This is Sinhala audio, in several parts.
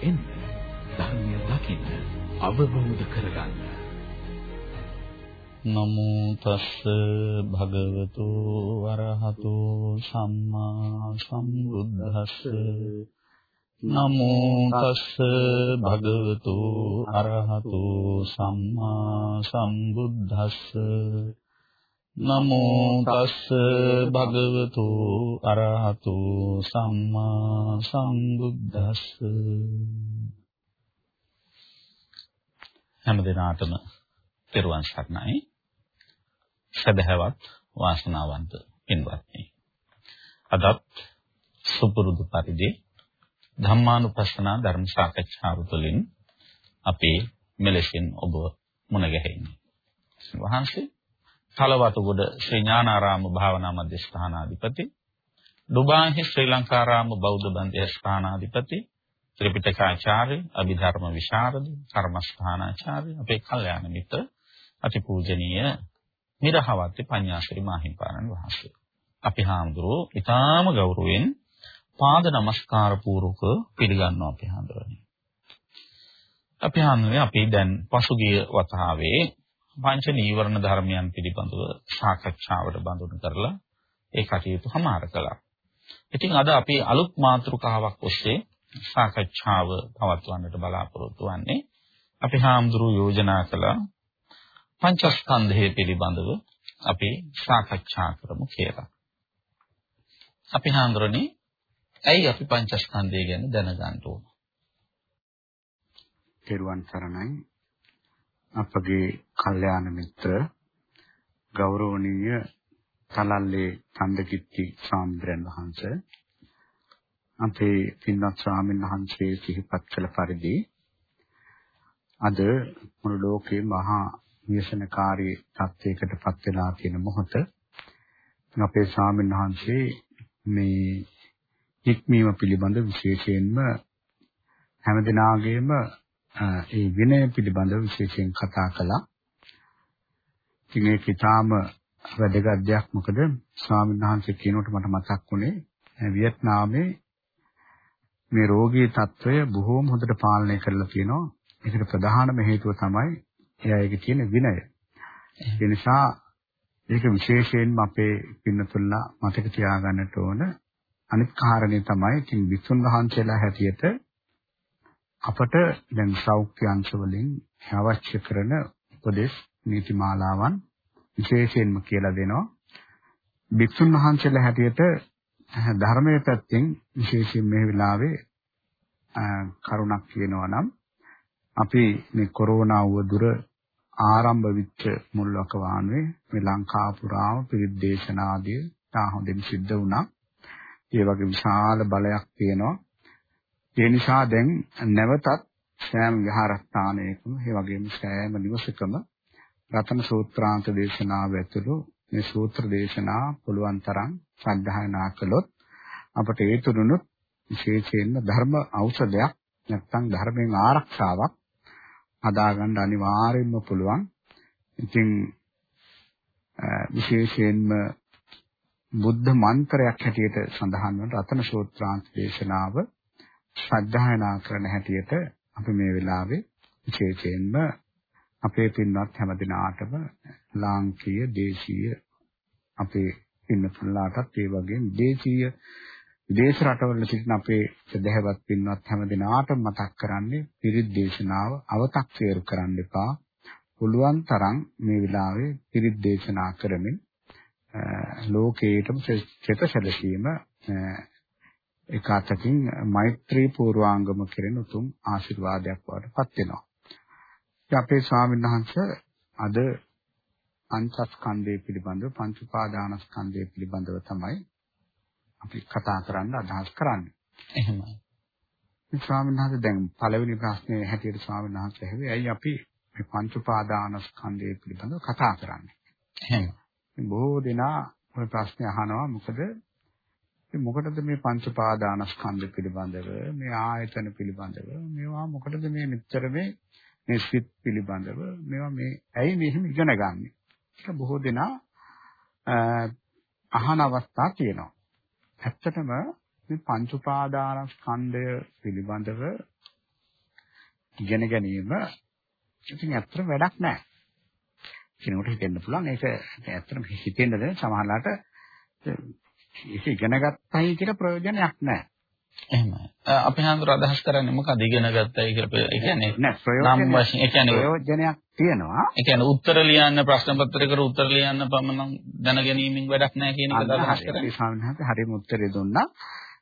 ධර්මානුශාසනා එන්න. ධර්මය දකින්න අවබෝධ කරගන්න. නමෝ තස්ස භගවතු වරහතු සම්මා සම්බුද්දස්ස. නමෝ තස්ස භගවතු අරහතු සම්මා සම්බුද්දස්ස. නමෝ තස්ස භගවතු අරහතු සම්මා සම්බුද්දස්ස. හැම දිනාටම පෙරවන් සරණයි. සදහවත් වාසනාවන්ත පින්වත්නි. අදත් සුපුරුදු පරිදි ධම්මානුපස්සනා ධර්ම සාකච්ඡාව තුළින් අපේ මෙලෙසින් ඔබ මුණ ගැහෙන්නේ. වහන්සේ තලවතුගොඩ ශ්‍රී ඥානාරාම භාවනා මධ්‍යස්ථානාධිපති ඩුබායි ශ්‍රී ලංකාරාම බෞද්ධ මධ්‍යස්ථානාධිපති ත්‍රිපිටකාචාර්ය අභිධර්ම විශාරද කර්මස්ථානාචාර්ය අපේ කල්යාණ මිත්‍ර අතිපූජනීය මිරහවත්ති පඤ්ඤාශ්‍රී මාහිම්පාණන් වහන්සේ. අපි හාමුදුරුවෝ ඊටාම ගෞරවයෙන් පාද නමස්කාර පූර්වක පිළිගන්නවා අපි හාමුදුරනේ. අපි හාමුදුරනේ අපි දැන් පසුගිය වතාවේ පංච නීවරණ ධර්මයන් පිළිබඳව සාකච්ඡාවට බඳුන් කරලා ඒ කටයුතු හමාර කළා. ඉතින් අද අපි අලුත් මාතෘකාවක් ඔස්සේ සාකච්ඡාව පවත්වන්නට බලාපොරොත්තු වෙන්නේ අපි හාමුදුරුවෝ යෝජනා කළ පංචස්කන්ධය පිළිබඳව අපි සාකච්ඡා කරමු කියලා. අපි හාමුදුරනේ ඇයි අපි පංචස්කන්ධය ගැන දැනගන්න ඕන? තෙරුවන් සරණයි අපගේ කල්යාණ මිත්‍ර ගෞරවනීය තලල්ලේ චන්දකිත්ති ස්වාමීන් වහන්සේ අපේ පින්වත් ස්වාමීන් වහන්සේ සිහිපත් කළ පරිදි අද මුළු ලෝකේ මහා ව්‍යසනකාරී තත්යකට පත් වෙලා තියෙන මොහොත. අපේ ස්වාමීන් වහන්සේ මේ හික්මීම පිළිබඳ විශේෂයෙන්ම හැමදිනාගේම ඒ විනය පිළිබඳව විශේෂයෙන් කතා කළා. ඉතින් ඒක ඊටාම වැදගත් දෙයක් මොකද ස්වාමීන් වහන්සේ කියනකොට මට මතක් වුණේ වියට්නාමේ මේ රෝගී తত্ত্বය බොහෝම හොඳට පාලනය කරලා තියෙනවා. ඒකට ප්‍රධානම හේතුව තමයි එයා ඒක කියන විනය. ඒ නිසා ඒක විශේෂයෙන්ම අපේ පින්නතුල්ලා මතක තියාගන්නට ඕන අනිත් කාරණේ තමයි ඉතින් විසුන් වහන්සේලා හැටියට අපට දැන් සෞඛ්‍ය අංශ වලින් අවශ්‍ය කරන උපදේශ නීති මාලාවන් විශේෂයෙන්ම කියලා දෙනවා. භික්ෂුන් වහන්සේලා හැටියට ධර්මයේ පැත්තෙන් විශේෂයෙන් මේ වෙලාවේ කරුණක් කියනවා නම් අපි මේ කොරෝනා වදුර ආරම්භ වෙච්ච මුල් වකවානුවේ මේ ලංකා පුරාම පිරිත් දේශනා ආදී තා හොඳින් සිද්ධ වුණා. ඒ වගේ විශාල බලයක් තියෙනවා. ඒ නිසා දැන් නැවතත් සෑම විහාරස්ථානයකම ඒ වගේම සෑම නිවසකම රතන සූත්‍රාන්ත දේශනාව ඇතුළු මේ සූත්‍ර දේශනා පුළුවන් තරම් සද්ධායනා කළොත් අපට ඒ තුරුනුත් විශේෂයෙන්ම ධර්ම ඖෂධයක් නැත්නම් ධර්මයෙන් ආරක්ෂාවක් හදාගන්න අනිවාර්යයෙන්ම පුළුවන්. ඉතින් විශේෂයෙන්ම බුද්ධ මන්ත්‍රයක් හැටියට සඳහන් වන රතන සූත්‍රාන්ත දේශනාව ශ්‍රද්ධායනා කරන හැටියට අපි මේ වෙලාවේ විශේෂයෙන්ම අපේ පින්වත් හැමදිනාටම ලාංකීය දේශීය අපේ පින්නතුන්ලාටත් ඒ වගේම දේශීය විදේශ රටවල සිටින අපේ සදහැවත් පින්වත් හැමදිනාටම මතක් කරන්නේ පිරිත් දේශනාව අව탁සේරු කරන්න එපා. පුළුවන් තරම් මේ වෙලාවේ පිරිත් දේශනා කරමින් ලෝකේටම චෙත සැලසීම එක අතකින් මෛත්‍රී පූර්වාංගම කෙරෙන උතුම් ආශිර්වාදයක් වඩපත් වෙනවා. ඉතින් අපේ ස්වාමීන් වහන්සේ අද පංචස්කන්ධය පිළිබඳව පංච උපාදානස්කන්ධය පිළිබඳව තමයි අපි කතා කරන්න අදහස් කරන්නේ. එහෙමයි. මේ ස්වාමීන් වහන්සේ දැන් පළවෙනි ප්‍රශ්නේ හැටියට ස්වාමීන් වහන්සේ ඇහුවේ ඇයි අපි මේ පංච උපාදානස්කන්ධය පිළිබඳව කතා කරන්නේ? එහෙමයි. බොහෝ දෙනා ওই ප්‍රශ්නේ අහනවා මොකද ඉතින් මොකටද මේ පංච පාදානස්කන්ධ පිළිබඳව මේ ආයතන පිළිබඳව මේවා මොකටද මේ මෙච්චර මේ මේ සිත් පිළිබඳව මේවා මේ ඇයි මෙහෙම ඉගෙන ගන්නෙ? ඒක බොහෝ දෙනා අහන අවස්ථා තියෙනවා. ඇත්තටම මේ පංච උපාදානස්කන්ධය පිළිබඳව ඉගෙන ගැනීම ඉතින් ඇත්තට වැඩක් නැහැ. කෙනෙකුට හිතෙන්න පුළුවන්. ඒක ඇත්තටම හිතෙන්නද සමහරලාට ඒක ඉගෙන ගත්තයි කියලා ප්‍රයෝජනයක් නැහැ. එහෙමයි. අපි හඳුර අදහස් කරන්නේ මොකද ඉගෙන ගත්තයි කියලා. ඒ කියන්නේ නම් වශයෙන් ඒ කියන්නේ ප්‍රයෝජනයක් තියෙනවා. ඒ කියන්නේ උත්තර ලියන්න ප්‍රශ්න පත්‍රයකට උත්තර ලියන්න පමණ දැන ගැනීමෙන් වැඩක් නැහැ කියන එක අදහස් කරන්නේ. ස්වාමීන් හරියම උත්තරේ දුන්නා.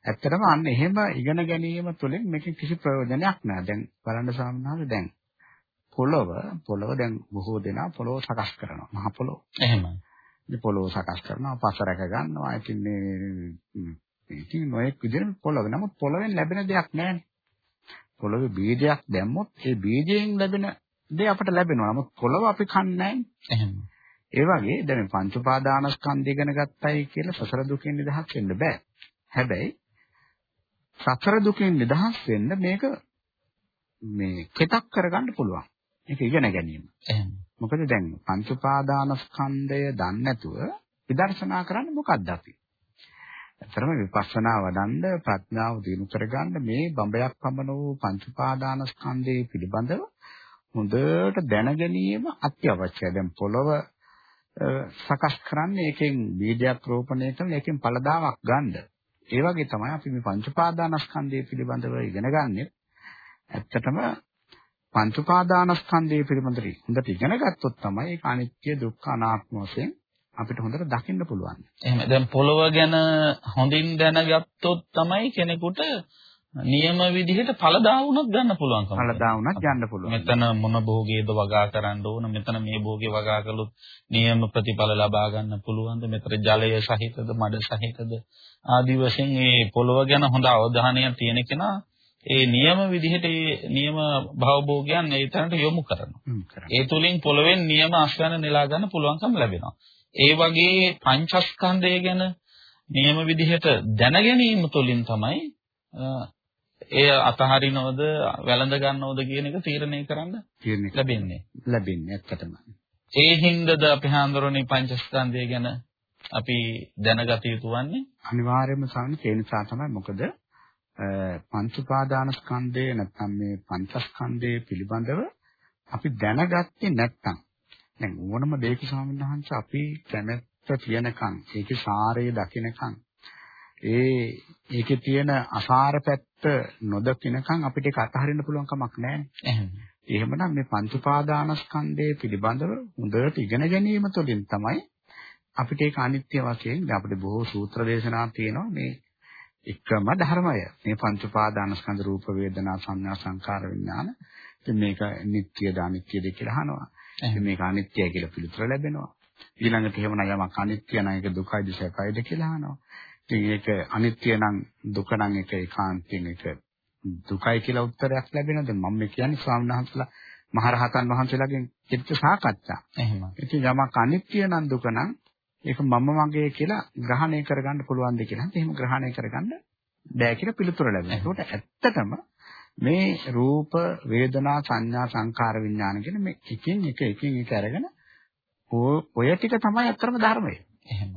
ඇත්තටම අන්න එහෙම ඉගෙන ගැනීම තුළින් මේකෙන් කිසි ප්‍රයෝජනයක් නැහැ. දැන් බලන්න ස්වාමීන් දැන් පොළව පොළව දැන් බොහෝ දෙනා පොළව සකස් කරනවා. මහ පොළව. එහෙමයි. මේ පොළව සකස් කරනවා, පස රැක ගන්නවා. ඉතින් මේ ඉතින් නොයෙක් විදිහට පොළව. නමුත් පොළවෙන් ලැබෙන දෙයක් නැහැ. පොළවේ බීජයක් දැම්මොත් ඒ බීජයෙන් ලැබෙන දේ අපට ලැබෙනවා. නමුත් පොළව අපි කන්නේ නැහැ. ඒ වගේ දැන් මේ පංච උපාදානස්කන්ධය ගැන ගත්තයි කියලා සසර දුකෙන් නිදහස් වෙන්න බෑ. හැබැයි සසර දුකෙන් නිදහස් වෙන්න මේක මේ කෙතක් කරගන්න පුළුවන්. ඒක ඉගෙන ගැනීම. එහෙම. මොකද දැන් පංච උපාදානස්කන්ධය දන්නේ නැතුව විදර්ශනා කරන්න මොකක්ද අපි? ඇත්තටම විපස්සනා වඩන්න ප්‍රඥාව දිනු කරගන්න මේ බඹයක් පමණ වූ පංච උපාදානස්කන්ධය පිළිබඳව හොඳට දැන ගැනීම අත්‍යවශ්‍යයි. දැන් පොළව සකස් කරන්නේ ඒකෙන් බීජයක් රෝපණය කරන ඒකෙන් පළදාවක් ගන්න. ඒ වගේ තමයි අපි මේ පංච උපාදානස්කන්ධය පිළිබඳව ඉගෙන ගන්නෙ. ඇත්තටම පංච උපාදානස්කන්ධය පිළිබඳව හොඳට ඉගෙන ගත්තොත් තමයි ඒක අනිත්‍ය දුක්ඛ අනාත්ම වශයෙන් අපිට හොඳට දකින්න පුළුවන්. එහෙම දැන් පොළව ගැන හොඳින් දැනගත්තොත් තමයි කෙනෙකුට නියම විදිහට ඵලදා වුණත් ගන්න පුළුවන්කම. ඵලදා වුණත් ගන්න පුළුවන්. මෙතන මොන භෝගයේද වගා කරන්න ඕන මෙතන මේ භෝගේ වගා කළොත් නියම ප්‍රතිඵල ලබා ගන්න පුළුවන්ද මෙතන ජලය සහිතද මඩ සහිතද ආදි වශයෙන් මේ පොළව ගැන හොඳ අවධානයක් තියෙන කෙනා ඒ නියම විදිහට ඒ නියම භවභෝගයන් ඒ තැනට යොමු කරනවා. ඒ තුලින් පොළවෙන් නියම අස්වැන්න නෙලා ගන්න පුළුවන්කම ලැබෙනවා. ඒ වගේ පංචස්කන්ධය ගැන නියම විදිහට දැන ගැනීම තුළින් තමයි එය අතහරිනවද වැළඳ ගන්නවද කියන එක තීරණය කරන්න ලැබෙන්නේ. ලැබෙන්නේ ඇත්තටම. ඒ හින්දාද අපි හඳුරන්නේ පංචස්කන්ධය ගැන අපි දැනගත යුතු වන්නේ අනිවාර්යයෙන්ම සාමාන්‍ය ඒ නිසා තමයි මොකද පංච උපාදානස්කන්ධය නැත්නම් මේ පංචස්කන්ධය පිළිබඳව අපි දැනගත්තේ නැත්නම්. දැන් ඕනම දෙයක ස්වාමීන් වහන්සේ අපි කැමැත්ත තියනකම් ඒකේ සාරය දකිනකම් ඒ ඒකේ තියෙන අසාර පැත්ත නොදකිනකම් අපිට ඒක අතහරින්න පුළුවන් කමක් නැහැ. එහෙමනම් මේ පංච උපාදානස්කන්ධය පිළිබඳව හොඳට ඉගෙන ගැනීම තුළින් තමයි අපිට ඒක අනිත්‍ය වශයෙන් අපිට බොහෝ සූත්‍ර දේශනා තියෙනවා. මේ එකම ධර්මය. මේ පංච උපාදානස්කන්ධ රූප වේදනා සංඥා සංකාර විඥාන. ඉතින් මේක නිට්ටියද අනිත්‍යද කියලා අහනවා. ඉතින් මේක අනිත්‍යයි කියලා පිළිතුර ලැබෙනවා. ඊළඟට එහෙමනම් යමක් අනිත්‍ය නම් ඒක දුකයිද සැපයිද කියලා අහනවා. ඉතින් ඒක අනිත්‍ය නම් දුක නම් ඒක ඒකාන්තයෙන් ඒක දුකයි කියලා උත්තරයක් ලැබෙනවද මම මේ කියන්නේ ස්වාමීන් වහන්සේලා මහරහතන් වහන්සේලාගෙන් චිත්ත සාකච්ඡා. එහෙම. ඉතින් යමක් අනිත්‍ය නම් දුක නම් ඒක මම මගේ කියලා ග්‍රහණය කරගන්න පුළුවන්ද කියලා. එහෙම ග්‍රහණය කරගන්න බෑ කියලා පිළිතුර ලැබෙනවා. ඒකට ඇත්තටම මේ රූප වේදනා සංඥා සංකාර විඥාන කියන මේ එකින් එක එකින් එක අරගෙන ඔය ටික තමයි අත්‍තරම ධර්මය. එහෙම.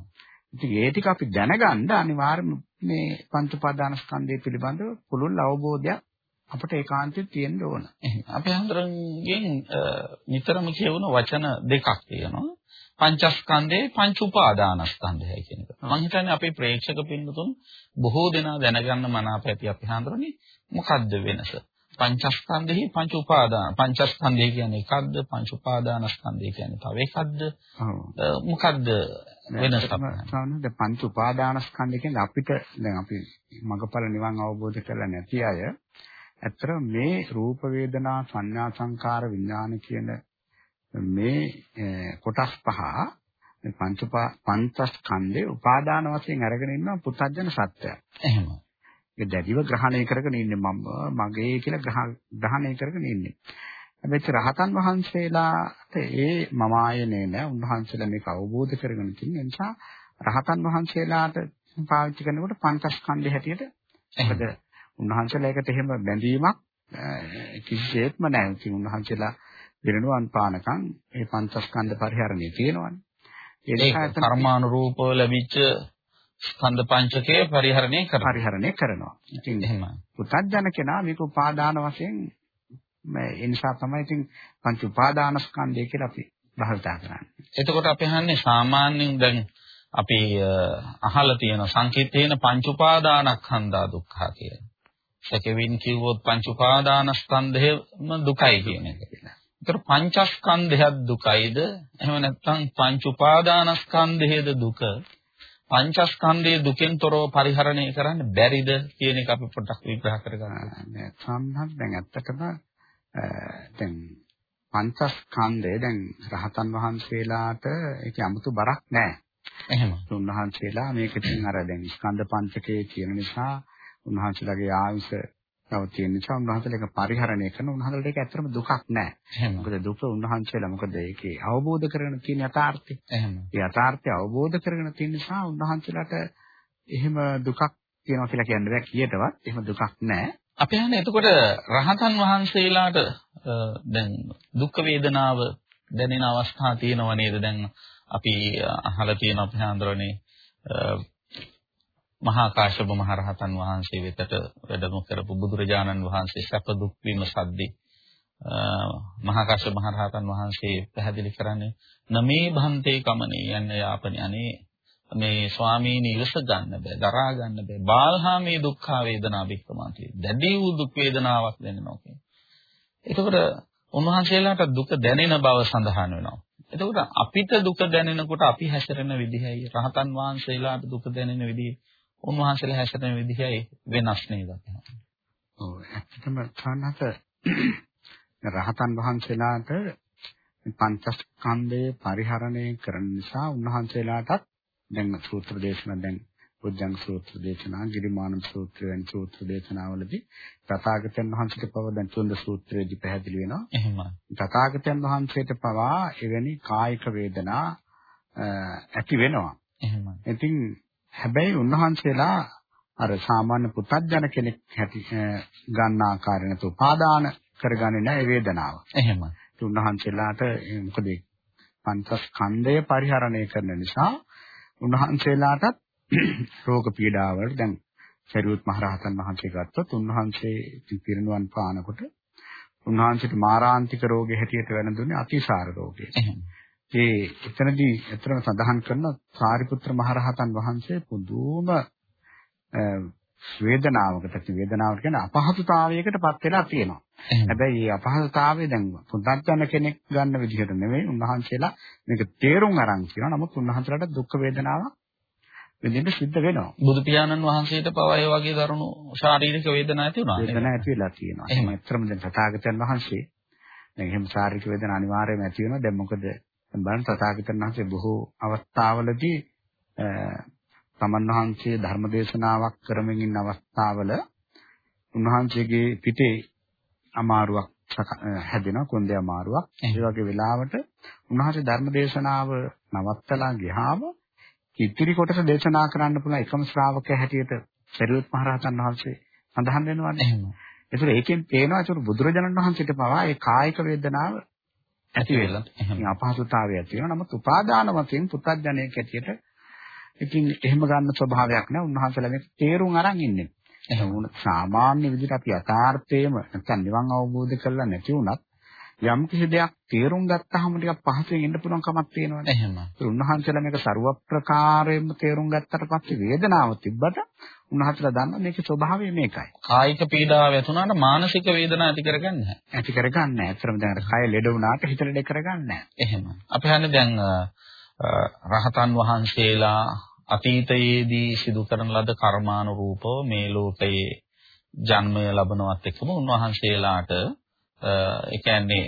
ඉතින් ඒ ටික අපි දැනගන්න අනිවාර්යයෙන්ම මේ පංච උපාදාන ස්කන්ධය පිළිබඳව පුළුල් අවබෝධයක් අපට ඒකාන්තයෙන් තියෙන්න ඕන. අපේ හන්දරගෙන් නිතරම කියවන වචන දෙකක් තියෙනවා. පංචස්කන්ධේ පංච උපාදානස්කන්ධයයි කියන එක. මම හිතන්නේ අපේ ප්‍රේක්ෂක පින්නතුන් බොහෝ දෙනා දැනගන්න මනාප ඇති අපි හඳුරන්නේ මොකද්ද වෙනස? පංචස්කන්ධෙහි පංච උපාදාන පංචස්කන්ධය කියන්නේ එකක්ද පංච උපාදානස්කන්ධය කියන්නේ තව එකක්ද මොකද්ද වෙනස තමයි පංච උපාදානස්කන්ධය කියන්නේ අපිට දැන් අපි මගපල නිවන් අවබෝධ කරලා නැති අය ඇත්තට මේ රූප වේදනා සංඥා සංකාර විඥාන කියන මේ කොටස් පහ පංච පංචස්කන්ධේ උපාදාන වශයෙන් අරගෙන ඉන්න පුත්තජන සත්‍යය. එහෙම. ඒක දැඩිව ග්‍රහණය කරගෙන ඉන්නේ මම මගේ කියලා ග්‍රහණය කරගෙන ඉන්නේ. හැබැයි රහතන් වහන්සේලාට ඒ මම ආයනේ නෑ උන්වහන්සේලා මේක අවබෝධ කරගෙන තියෙන නිසා රහතන් වහන්සේලාට පාවිච්චි කරනකොට පංචස්කන්ධය හැටියට මොකද උන්වහන්සේලා ඒකට එහෙම බැඳීමක් කිසිසේත්ම නැහැ. ඉතින් උන්වහන්සේලා දිනනුවන් පානකම් මේ පංචස්කන්ධ පරිහරණය තියෙනවානේ. ඒ නිසා කර්මානුරූපව ලැබිච්ච ස්කන්ධ පංචකය පරිහරණය කරනවා. පරිහරණය කරනවා. ඉතින් එහෙමයි. පුතත්ජන කෙනා මේක උපාදාන වශයෙන් මේ ඒ නිසා තමයි ඉතින් පංච උපාදාන ස්කන්ධය කියලා අපි භාවිතා කරන්නේ. එතකොට අපි අහන්නේ සාමාන්‍යයෙන් දැන් අපි අහලා තියෙන සංකීර්තේන පංච උපාදානස්කන්ධා දුක්ඛ කියලා. සැකෙවින් කිව්වොත් පංච උපාදානස්කන්ධයම දුකයි කියන එක. ඒතර පංචස්කන්ධයත් දුකයිද? එහෙම නැත්නම් පංච උපාදානස්කන්ධයේද දුක? පංචස්කන්ධයේ දුකෙන් තොරව පරිහරණය කරන්න බැරිද කියන එක අපි පොඩ්ඩක් විග්‍රහ කරගන්න. සම්හත් දැන් ඇත්තටම දැන් පංචස්කන්ධය දැන් රහතන් වහන්සේලාට ඒක 아무තු බරක් නෑ. එහෙම. උන්වහන්සේලා මේක ඉතින් අර දැන් ස්කන්ධ පංචකයේ කියන නිසා උන්වහන්සේලාගේ ආයුෂ තව තියෙන නිසා උන්වහන්සේලා ඒක පරිහරණය කරන උන්වහන්සේලාට ඒක ඇත්තටම දුකක් නෑ. මොකද දුක උන්වහන්සේලා මොකද ඒකේ අවබෝධ කරගෙන තියෙන යථාර්ථය. එහෙම. ඒ යථාර්ථය අවබෝධ කරගෙන තියෙන නිසා උන්වහන්සේලාට එහෙම දුකක් තියෙනවා කියලා කියන්න බෑ කීයටවත්. එහෙම දුකක් නෑ. අපි හන්නේ එතකොට රහතන් වහන්සේලාට දැන් දුක් වේදනාව දැනෙන අවස්ථා තියෙනව නේද? දැන් අපි අහලා තියෙන අපේ ආන්දරනේ මහා කාශ්‍යප මහ රහතන් වහන්සේ වෙතට වැඩම කරපු බුදුරජාණන් වහන්සේ සැප දුක් විමසද්දී මහා කාශ්‍යප මහ රහතන් වහන්සේ පැහැදිලි කරන්නේ නමේ භන්තේ කමනේ යන්න යාපනේ අනේ මේ ස්වාමීන් ඉවස ගන්න බෑ දරා ගන්න බෑ බාල්හා මේ දුක්ඛ වේදනා බික්කමාති දැඩි වූ දුක් වේදනාවක් දැනෙනවා කියන්නේ. එතකොට උන්වහන්සේලාට දුක දැනෙන බව සඳහන් වෙනවා. එතකොට අපිට දුක දැනෙනකොට අපි හැසිරෙන විදිහයි රහතන් වහන්සේලාට දුක දැනෙන විදිහ උන්වහන්සේලා හැසිරෙන විදිහයි වෙනස් නේද? ඔව් ඇත්තටම සානහත රහතන් වහන්සේලාට පංචස්කන්ධය පරිහරණය කරන නිසා උන්වහන්සේලාටත් දැන් සූත්‍ර දේශනා දැන් බුද්ධං සූත්‍ර දේශනා, ගිරිමානම් සූත්‍ර වැනි සූත්‍ර දේශනාවලදී තථාගතයන් වහන්සේට පව දැන් තුන්ද සූත්‍රයේදී පැහැදිලි වෙනවා. එහෙමයි. තථාගතයන් වහන්සේට පවා එවැනි කායික වේදනා ඇති වෙනවා. එහෙමයි. ඉතින් හැබැයි උන්වහන්සේලා අර සාමාන්‍ය පුතත්ජන කෙනෙක් හැටි ගන්න ආකාරය නැතු උපාදාන කරගන්නේ නැහැ වේදනාව. එහෙමයි. උන්වහන්සේලාට මොකද පංචස්කන්ධය පරිහරණය කරන නිසා උන්වහන්සේලාටත් රෝග පීඩාවල් දැන් සරියුත් මහරහතන් වහන්සේ ගත්තොත් උන්වහන්සේ පිරිනුවන් පානකොට උන්වහන්සේට මාරාන්තික රෝගේ හැටියට වෙනදුනේ අතිසාර රෝගය. ඒ එතනදී එතරම් සඳහන් කරන සාරිපුත්‍ර මහරහතන් වහන්සේ පුදුම වේදනාවකට වේදනාවට කියන්නේ අපහසුතාවයකටපත් වෙලා තියෙනවා. හැබැයි මේ අපහසුතාවය දැන් පුදුජන කෙනෙක් ගන්න විදිහට නෙමෙයි උන්වහන්සේලා මේක තේරුම් අරන් කියනවා. නමුත් උන්වහන්සේලාට දුක් වේදනාවක් විඳින්න සිද්ධ වෙනවා. බුදු පියාණන් වහන්සේට පවා ඒ වගේ දරුණු ශාරීරික වේදනා ඇති වුණා. වේදනා ඇති වෙලා තියෙනවා. එහෙම ඇත්තම දැන් තථාගතයන් වහන්සේ දැන් එහෙම ශාරීරික වේදනා අනිවාර්යයෙන්ම ඇති වෙනවා. දැන් මොකද බලන්න තථාගතයන් වහන්සේ බොහෝ අවස්ථාවලදී තමන් වහන්සේ ධර්ම දේශනාවක් කරමින් ඉන්න අවස්ථාවල උන්වහන්සේගේ පිටේ අමාරුවක් හැදෙනවා කොන්දේ අමාරුවක්. ඒ වගේ වෙලාවට උන්වහන්සේ ධර්ම දේශනාව නවත්තලා ගියාම ඉතිරි කොටස දේශනා කරන්න පුළුවන් එකම ශ්‍රාවකයා හැටියට සරියුත් මහ රහතන් වහන්සේ සඳහන් වෙනවානේ. ඒතර ඒකෙන් පේනවා ඒතර බුදුරජාණන් වහන්සේට පවා ඒ කායික වේදනාව ඇති වෙලා එහෙනම් අපහසුතාවය ඇති වෙනවා. නමුත් උපාදාන වශයෙන් පුත්තජනයෙක් හැටියට ඉතින් එහෙම ගන්න ස්වභාවයක් නෑ. උන්වහන්සේලා මේක තේරුම් අරන් ඉන්නේ. එහෙනම් සාමාන්‍ය විදිහට අපි යථාර්ථයේම නැත්නම් නිවන් අවබෝධ කරලා නැති වුණත් යම් කිසි දෙයක් තේරුම් ගත්තාම ටිකක් පහසුවෙන් ඉන්න පුළුවන් කමක් තියෙනවානේ. එහෙම. ඒ උන්වහන්සේලා මේක ਸਰව ප්‍රකාරයෙන්ම තේරුම් ගත්තට පස්සේ වේදනාව තිබ්බට උන්වහන්සේලා දන්නා මේකේ ස්වභාවය මේකයි. කායික පීඩාව ඇතුණාට මානසික වේදනාව ඇති කරගන්නේ නැහැ. ඇති කරගන්නේ නැහැ. ඇත්තටම දැන් කය ලෙඩ වුණාට හිත ලෙඩ කරගන්නේ නැහැ. එහෙම. අපි හන්නේ දැන් රහතන් වහන්සේලා අතීතයේදී සිදු කරන ලද කර්මානුරූපව මේ ලෝකයේ ජන්මය ලබනවත් එක්කම උන්වහන්සේලාට ඒ කියන්නේ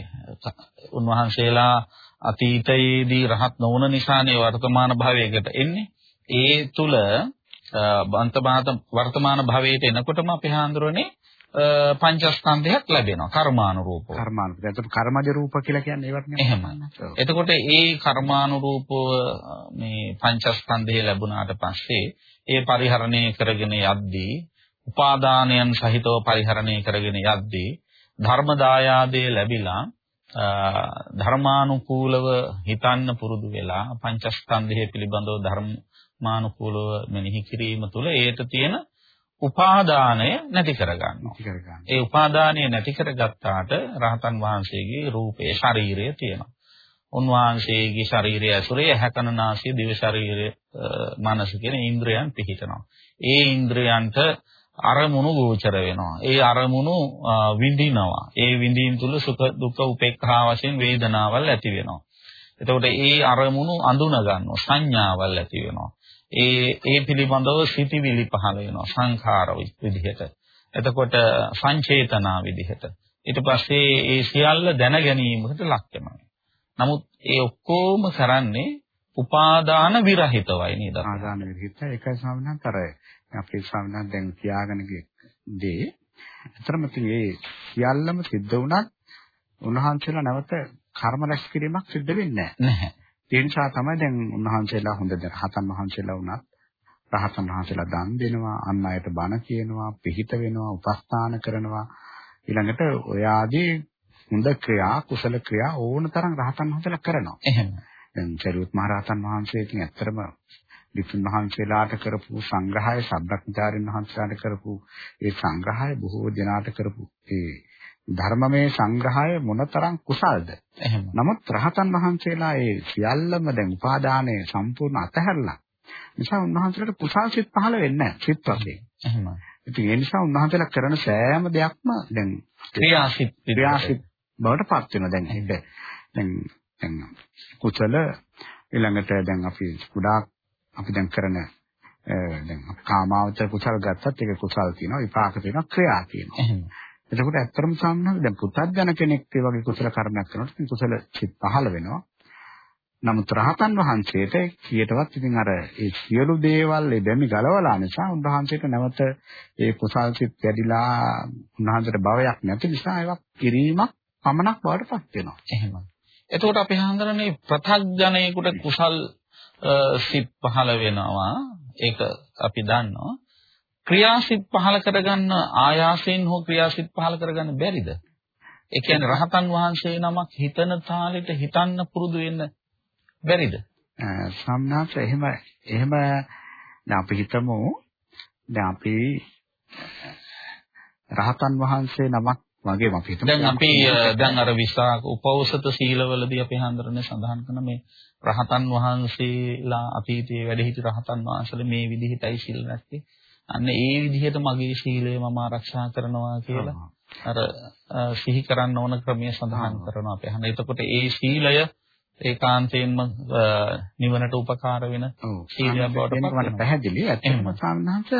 උන්වහන්සේලා අතීතයේදී රහත් නොවන නිසානේ වර්තමාන භවයකට එන්නේ. ඒ තුල බන්තමාත වර්තමාන භවයට එනකොටම අපි හඳුරන්නේ පංචස්කන්ධයක් ලැබෙනවා කර්මානුරූපව. කර්මානුරූප. එතකොට කර්මජ රූප කියලා කියන්නේ ඒවත් නෙමෙයි. එහෙම. එතකොට ඒ කර්මානුරූපව මේ පංචස්කන්ධය ලැබුණාට පස්සේ ඒ පරිහරණය කරගෙන යද්දී උපාදානයන් සහිතව පරිහරණය කරගෙන යද්දී ධර්ම දායාදේ ලැබිලා ධර්මානුකූලව හිතන්න පුරුදු වෙලා පංචස්කන්ධය පිළිබඳව ධර්ම ආත්මානුකූලව මෙනෙහි කිරීම තුළ ඒට තියෙන උපාදානය නැති කරගන්නවා. ඒ උපාදානය නැති කරගත්තාට රහතන් වහන්සේගේ රූපේ ශරීරය තියෙනවා. උන්වහන්සේගේ ශරීරය ඇසුරේ ඇහැ කන නාසය දිව ශරීරය මනස කියන ඉන්ද්‍රයන් පිහිටනවා. ඒ ඉන්ද්‍රයන්ට අරමුණු ගෝචර වෙනවා. ඒ අරමුණු විඳිනවා. ඒ විඳීම් තුල සුඛ දුක්ඛ උපේක්ඛා වශයෙන් වේදනාවල් ඇති වෙනවා. එතකොට ඒ අරමුණු අඳුන ගන්නවා සංඥාවල් ඇති වෙනවා. ඒ ඒ පිළිබඳව සිටිවිලි පහළ වෙනවා සංඛාර විදිහට. එතකොට සංචේතනා විදිහට. ඊට පස්සේ ඒ සියල්ල දැන ගැනීමකට ලක් වෙනවා. නමුත් ඒ ඔක්කොම කරන්නේ උපාදාන විරහිතවයි නේද? උපාදාන විරහිතයි ඒකයි ස්වාමීන් අපේ ස්වාමීන් දැන් කියාගෙන දේ. අතරම මේ සියල්ලම සිද්ධ වුණත් උන්වහන්සේලා නැවත කර්ම රැස් කිරීමක් සිද්ධ වෙන්නේ නැහැ. ඒ නිසා තමයි දැන් උන්වහන්සේලා හොඳ රහතන් වහන්සේලා වුණත් රහතන් වහන්සේලා දන් දෙනවා, අන් අයට බණ කියනවා, පිහිට වෙනවා, උපස්ථාන කරනවා. ඊළඟට ඔය ආදී හොඳ ක්‍රියා, කුසල ක්‍රියා ඕන තරම් රහතන් වහන්සේලා කරනවා. එහෙම. දැන් චරිත මහ රහතන් වහන්සේ ඉතින් ඇත්තටම විසුණු වහන්සේලාට කරපු සංග්‍රහය, සබ්‍රක්‍මචාරින් වහන්සේලාට කරපු ඒ සංග්‍රහය බොහෝ දෙනාට කරපු ඒ ධර්මමය සංග්‍රහය මොනතරම් කුසල්ද? එහෙම. නමුත් රහතන් වහන්සේලා ඒ සියල්ලම දැන් උපාදානය සම්පූර්ණ අතහැරලා නිසා උන්වහන්සේලාට කුසල් සිත් පහළ වෙන්නේ නැහැ සිත් වශයෙන්. එහෙම. ඉතින් ඒ නිසා උන්වහන්සේලා කරන සෑම දෙයක්ම දැන් ක්‍රියාසිත ක්‍රියාසිත බවට පත් වෙනවා දැන්. ඒක දැන් දැන් කුසල ඊළඟට දැන් අපි ගොඩාක් අපි දැන් කරන දැන් කාමාවචර කුසල ගත්තත් ඒක කුසල් තියෙනවා විපාක තියෙනවා ක්‍රියා තියෙනවා එතකොට ඇත්තටම සාමාන්‍යයෙන් දැන් පුතත්ජන කෙනෙක් ඒ වගේ කුසල කර්මයක් කරනකොට ඉතින් කුසල සිත් පහළ වෙනවා. නමුත් රහතන් වහන්සේට කීයටවත් ඉතින් අර ඒ සියලු දේවල් ඒ බැමි ගලවලා නිසා උන්වහන්සේට නැවත ඒ කුසල් සිත් වැඩිලා උන්වහන්සේට භවයක් නැති නිසා ඒවක් කිරීමක් පමණක් බවට පත් වෙනවා. එහෙමයි. එතකොට අපි හඳුනන්නේ ප්‍රථග්ජනයෙකුට කුසල් සිත් පහළ වෙනවා. ඒක අපි දන්නවා. ක්‍රියාසිත පහල කරගන්න ආයාසයෙන් හෝ ක්‍රියාසිත පහල කරගන්න බැරිද? ඒ කියන්නේ රහතන් වහන්සේ නමක් හිතන තාලෙට හිතන්න පුරුදු වෙන්න බැරිද? සම්නාස එහෙම එහෙම දැන් අපි හිතමු දැන් අපි රහතන් වහන්සේ නමක් වගේම අපි හිතමු දැන් අපි දැන් අර විසාක උපෞසත සීලවලදී අපි හඳුරන්නේ සඳහන් කරන මේ රහතන් වහන්සේලා අතීතයේ වැඩ සිටි රහතන් වහන්සේලා මේ විදිහටයි සිල් රැක්කේ අන්න ඒ විදිහට මගේ ශීලය මම ආරක්ෂා කරනවා කියලා අර සිහි කරන්න ඕන ක්‍රමය සඳහන් කරනවා අපි අහන. එතකොට ඒ ශීලය ඒකාන්තයෙන්ම නිවනට උපකාර වෙන ශීලයක් බවට මට පැහැදිලි. ඇත්තටම සාමනහස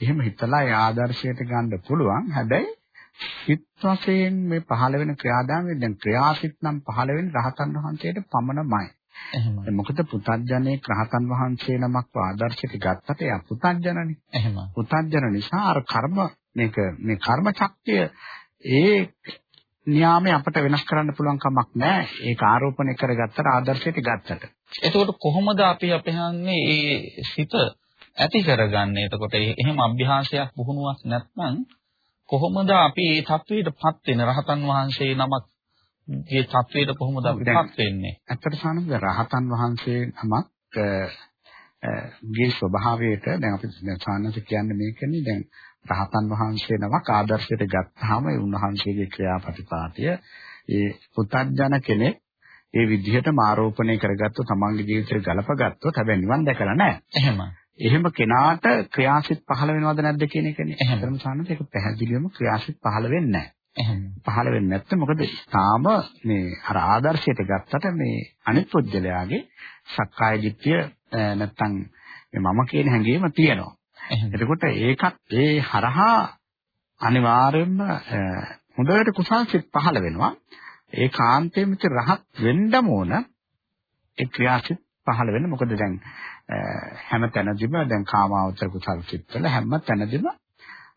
එහෙම හිතලා ඒ ආදර්ශයට ගන්න පුළුවන්. හැබැයි සිත් වශයෙන් මේ පහළ වෙන ක්‍රියාදාමයේ දැන් ක්‍රියාසිත නම් පහළ වෙන්නේ රහතන් වහන්සේට පමණමයි. එහෙමයි. මොකද පුතඥයේ රහතන් වහන්සේ නමක් ආදර්ශයට ගත්තට එයා පුතඥනේ. එහෙමයි. පුතඥ නිසා අර කර්ම මේක මේ කර්ම චක්‍රය ඒ න්‍යාමයේ අපිට වෙනස් කරන්න පුළුවන් කමක් නැහැ. ඒක ආරෝපණය කරගත්තට ආදර්ශයට ගත්තට. එතකොට කොහොමද අපි අපහන්නේ මේ සිත ඇති කරගන්නේ? එතකොට එහෙම අභ්‍යාසයක් පුහුණුවක් නැත්නම් කොහොමද අපි මේ தത്വයටපත් වෙන රහතන් වහන්සේ නමක් මේ තත්වයට කොහොමද අපිටපත් වෙන්නේ? ඇත්තට සානන්ද රහතන් වහන්සේ නමක් ගේ ස්වභාවයට දැන් අපි සානන්ද කියන්නේ මේකනේ දැන් රහතන් වහන්සේ නමක් ආදර්ශයට ගත්තාම ඒ උන්වහන්සේගේ ක්‍රියාපටිපාටිය ඒ පුතත්ජන කෙනෙක් ඒ විදිහටම ආරෝපණය කරගත්තු තමන්ගේ ජීවිතේ ගලපගත්තොත් හැබැයි නිවන් දැකලා නැහැ. එහෙම. එහෙම කෙනාට ක්‍රියාසිත පහළ වෙනවද නැද්ද කියන එකනේ. එහෙනම් සානන්ද ඒක පැහැදිලිවම ක්‍රියාසිත පහළ වෙන්නේ නැහැ. පහළ වෙන්නේ නැත්නම් මොකද තාම මේ අර ආදර්ශයට ගත්තට මේ අනිත් පුද්ගලයාගේ සක්කාය දිට්ඨිය නැත්තම් මම කියන හැඟීම තියෙනවා. එතකොට ඒකත් ඒ හරහා අනිවාර්යයෙන්ම හොඳට කුසල්සිත පහළ වෙනවා. ඒ කාන්තේම රහත් වෙන්නම ඕන ඒ ක්‍රියාසිත පහළ වෙන්න. මොකද දැන් හැම තැනදීම දැන් කාමාවචර කුසල්සිත වල හැම තැනදීම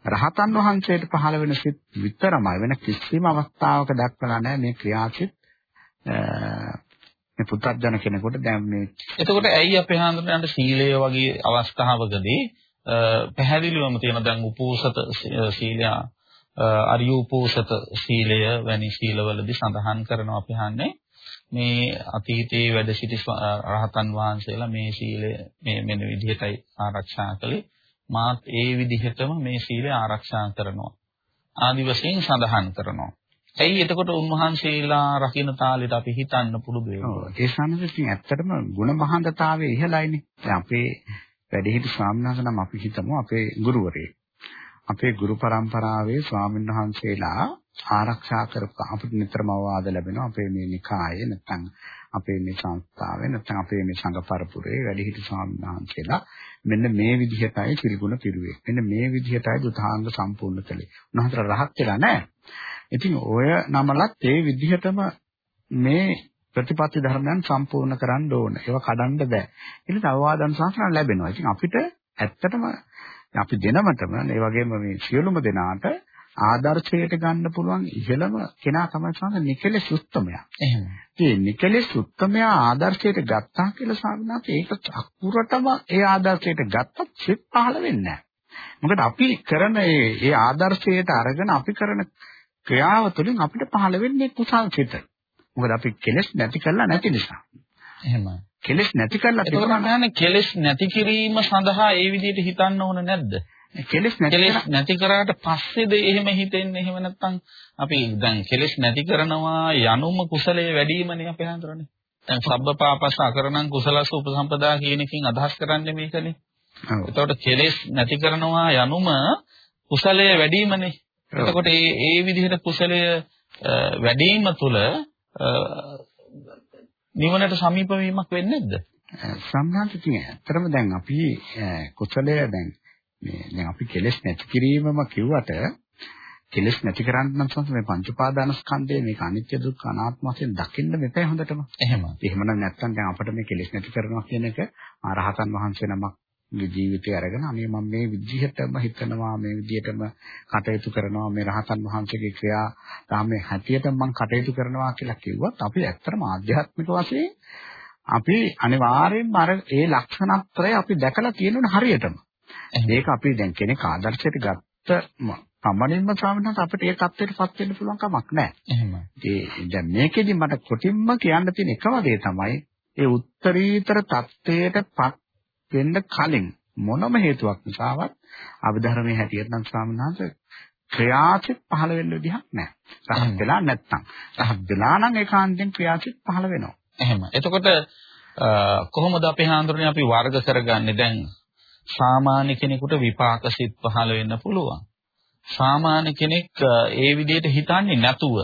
රහතන් වහන්සේට පහළ වෙන සිත් විතරමයි. වෙන කිසිම අවස්ථාවක දක්වලා නැහැ මේ ක්‍රියාසිත මේ පුත්තජන කෙනෙකුට දැන් මේ එතකොට ඇයි අපේ හාමුදුරන්ට සීලය වගේ අවස්ථාවකදී පැහැදිලිවම තියෙන දැන් උපෝසත සීලය අරිය උපෝසත සීලය වැනි සීලවලදී සඳහන් කරනවා අපි හන්නේ මේ අතීතයේ වැඩ සිටි රහතන් වහන්සේලා මේ සීලය මේ මෙන්න විදිහටයි ආරක්ෂා කළේ. මාත් ඒ විදිහටම මේ සීලය ආරක්ෂා කරනවා ආදි වශයෙන් සඳහන් කරනවා ඇයි එතකොට උන්වහන්සේලා රකින්න තාලෙට අපි හිතන්න පුරුදු වෙන්නේ? ඔව් ඒ සම්මතින් ඇත්තටම ಗುಣ මහාන්තතාවයේ ඉහළයිනේ. දැන් අපේ වැඩිහිටි ස්වාමීන් වහන්සේ නම් අපි හිතමු අපේ ගුරුවරයෙක්. අපේ ගුරු පරම්පරාවේ ස්වාමීන් වහන්සේලා ආරක්ෂා කරපු අපිට නිතරම අවවාද ලැබෙනවා අපේ මේ නිකායේ නැත්නම් අපේ මේ සංස්ථාවේ නැත්නම් අපේ මේ සංඝ පරපුරේ වැඩිහිටි ස්වාමීන් වහන්සේලා මෙන්න මේ විදිහටයි පිළිගුණ පිරුවේ. මෙන්න මේ විදිහටයි දුතාංග සම්පූර්ණ කළේ. උන්වහන්සේ රහත් වෙලා නැහැ. ඉතින් ඔය නමලත් ඒ විදිහටම මේ ප්‍රතිපත්ති ධර්මයන් සම්පූර්ණ කරන්න ඕන. ඒවා කඩන්න බෑ. ඊට අවවාදන් සංස්කරණ ලැබෙනවා. ඉතින් අපිට ඇත්තටම අපි දෙනමතම ඒ වගේම මේ සියලුම දෙනාට ආදර්ශයට ගන්න පුළුවන් ඉහළම කෙනා තමයි සාමාන්‍ය නිකලෙස් උත්තමයා. එහෙම. ඒ නිකලෙස් උත්තමයා ආදර්ශයට ගත්තා කියලා සාමාන්‍යයෙන් ඒක අකුරටම ඒ ආදර්ශයට ගත්තත් සිත් පහළ වෙන්නේ. මොකද අපි කරන ඒ ඒ ආදර්ශයට අරගෙන අපි කරන ක්‍රියාව තුළින් අපිට පහළ වෙන්නේ කුසල් සිත. මොකද අපි කෙලෙස් නැති කරලා නැති නිසා. එහෙමයි. කෙලෙස් නැති කරලා තිබුණා කෙලෙස් නැති කිරීම සඳහා ඒ විදිහට හිතන්න ඕන නැද්ද? කෙලෙස් නැති කරාට පස්සේද එහෙම හිතෙන්නේ එහෙම නැත්නම් අපි දැන් කෙලෙස් නැති කරනවා යනුම කුසලයේ වැඩිමනේ අපි හඳුරන්නේ. දැන් සබ්බපාපස්ස අකරණං කුසලස්ස උපසම්පදා කියන එකකින් අදහස් කරන්නේ මේකනේ. එතකොට කෙලෙස් නැති කරනවා යනුම කුසලයේ වැඩිමනේ. එතකොට මේ ඒ විදිහට කුසලය වැඩිම තුල නිවනට සමීප වීමක් වෙන්නේ නැද්ද? සම්මාදිත ඇත්තටම දැන් අපි කුසලය දැන් මේ දැන් අපි කෙලෙස් නැති කිරීමම කිව්වට කෙලෙස් නැති කරන්න නම් තමයි මේ පංච උපාදානස්කන්ධය මේක අනිත්‍ය දුක්ඛ අනාත්ම වශයෙන් දකින්න මෙතේ හොඳටම. එහෙම. එහෙමනම් නැත්තම් දැන් අපිට මේ කෙලෙස් නැති කරනවා කියන එක ආරහතන් වහන්සේ නමක් ජීවිතය අරගෙන අනේ මම මේ විදිහටම හිතනවා මේ විදිහටම කටයුතු කරනවා මේ රහතන් වහන්සේගේ ක්‍රියා තාමේ හැටියට මම කටයුතු කරනවා කියලා කිව්වත් අපි ඇත්තටම ආධ්‍යාත්මික වශයෙන් අපි අනිවාර්යෙන්ම අර ඒ ලක්ෂණත්‍රය අපි දැකලා තියෙනුනේ හරියටම. ඒක අපි දැන් කෙනෙක් ආදර්ශයට ගත්ත පමණින්ම ස්වාමීන් අපිට ඒ தත්ත්වයටපත් වෙන්න පුළුවන් කමක් නැහැ. එහෙමයි. ඒ දැන් මේකෙදි මට කොටින්ම කියන්න තියෙන එකම දේ තමයි ඒ උත්තරීතර தත්ත්වයටපත් වෙන්න කලින් මොනම හේතුවක් නිසාවත් අභිධර්මයේ හැටියට නම් වහන්සේ ක්‍රියාසිත පහළ වෙන්න විදිහක් නැහැ. රහත් වෙලා නැත්තම්. රහත් වෙලා නම් ඒකාන්තයෙන් ක්‍රියාසිත පහළ වෙනවා. එහෙම. එතකොට කොහොමද අපේ හාමුදුරනේ අපි වර්ග කරගන්නේ දැන් සාමාන්‍ය කෙනෙකුට විපාක සිත් පහළ වෙන්න පුළුවන්. සාමාන්‍ය කෙනෙක් ඒ විදිහට හිතන්නේ නැතුව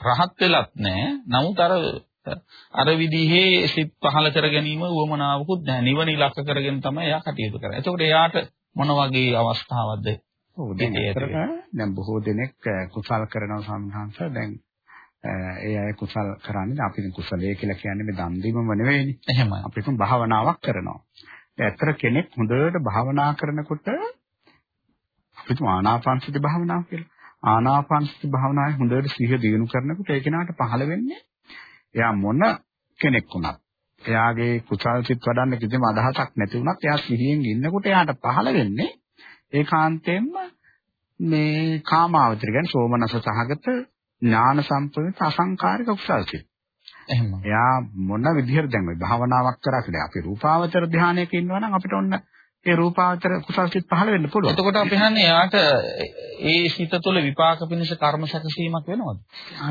රහත් වෙලත් නැහැ. නමුත් අර අර විදිහේ සිත් පහල කර ගැනීම උවමනාවකුත් නැහැ. නිවන ඉලක්ක කරගෙන තමයි එයා කටයුතු කරන්නේ. එතකොට එයාට මොන වගේ අවස්ථාවක්ද? ඔව් දැන් බොහෝ දෙනෙක් කුසල් කරනවා සම්හංශ දැන් ඒ අය කුසල් කරන්නේ අපි කුසලයේ කියලා කියන්නේ මේ දන් දීමම නෙවෙයිනේ. එහෙමයි. අපි තුන් භාවනාවක් කරනවා. දැන් ඇත්තට කෙනෙක් හොඳට භාවනා කරනකොට අපි තුන් ආනාපානසති භාවනාව කියලා. ආනාපානසති භාවනාවේ හොඳට සිහිය දිනු කරනකොට ඒ කෙනාට පහළ වෙන්නේ එයා මොන කෙනෙක් වුණත් එයාගේ කුසල් සිත් වඩන්න කිසිම අදහසක් නැති වුණත් එයා සිහියෙන් ඉන්නකොට එයාට පහළ වෙන්නේ ඒකාන්තයෙන්ම මේ කාමාවචර කියන්නේ සෝමනස සහගත ඥාන සම්පූර්ණ අසංකාරික කුසල් සිත්. එහෙම. එයා මොන විදිහට දැන් මේ භාවනාවක් කරා කියලා අපි රූපාවචර ධානයක ඉන්නවා නම් අපිට ඔන්න ඒ රූපාවචර කුසල් සිත් පහළ වෙන්න පුළුවන්. එතකොට අපි හන්නේ එයාට ඒ සිත තුළ විපාක පිණිස කර්ම සැකසීමක් වෙනවද?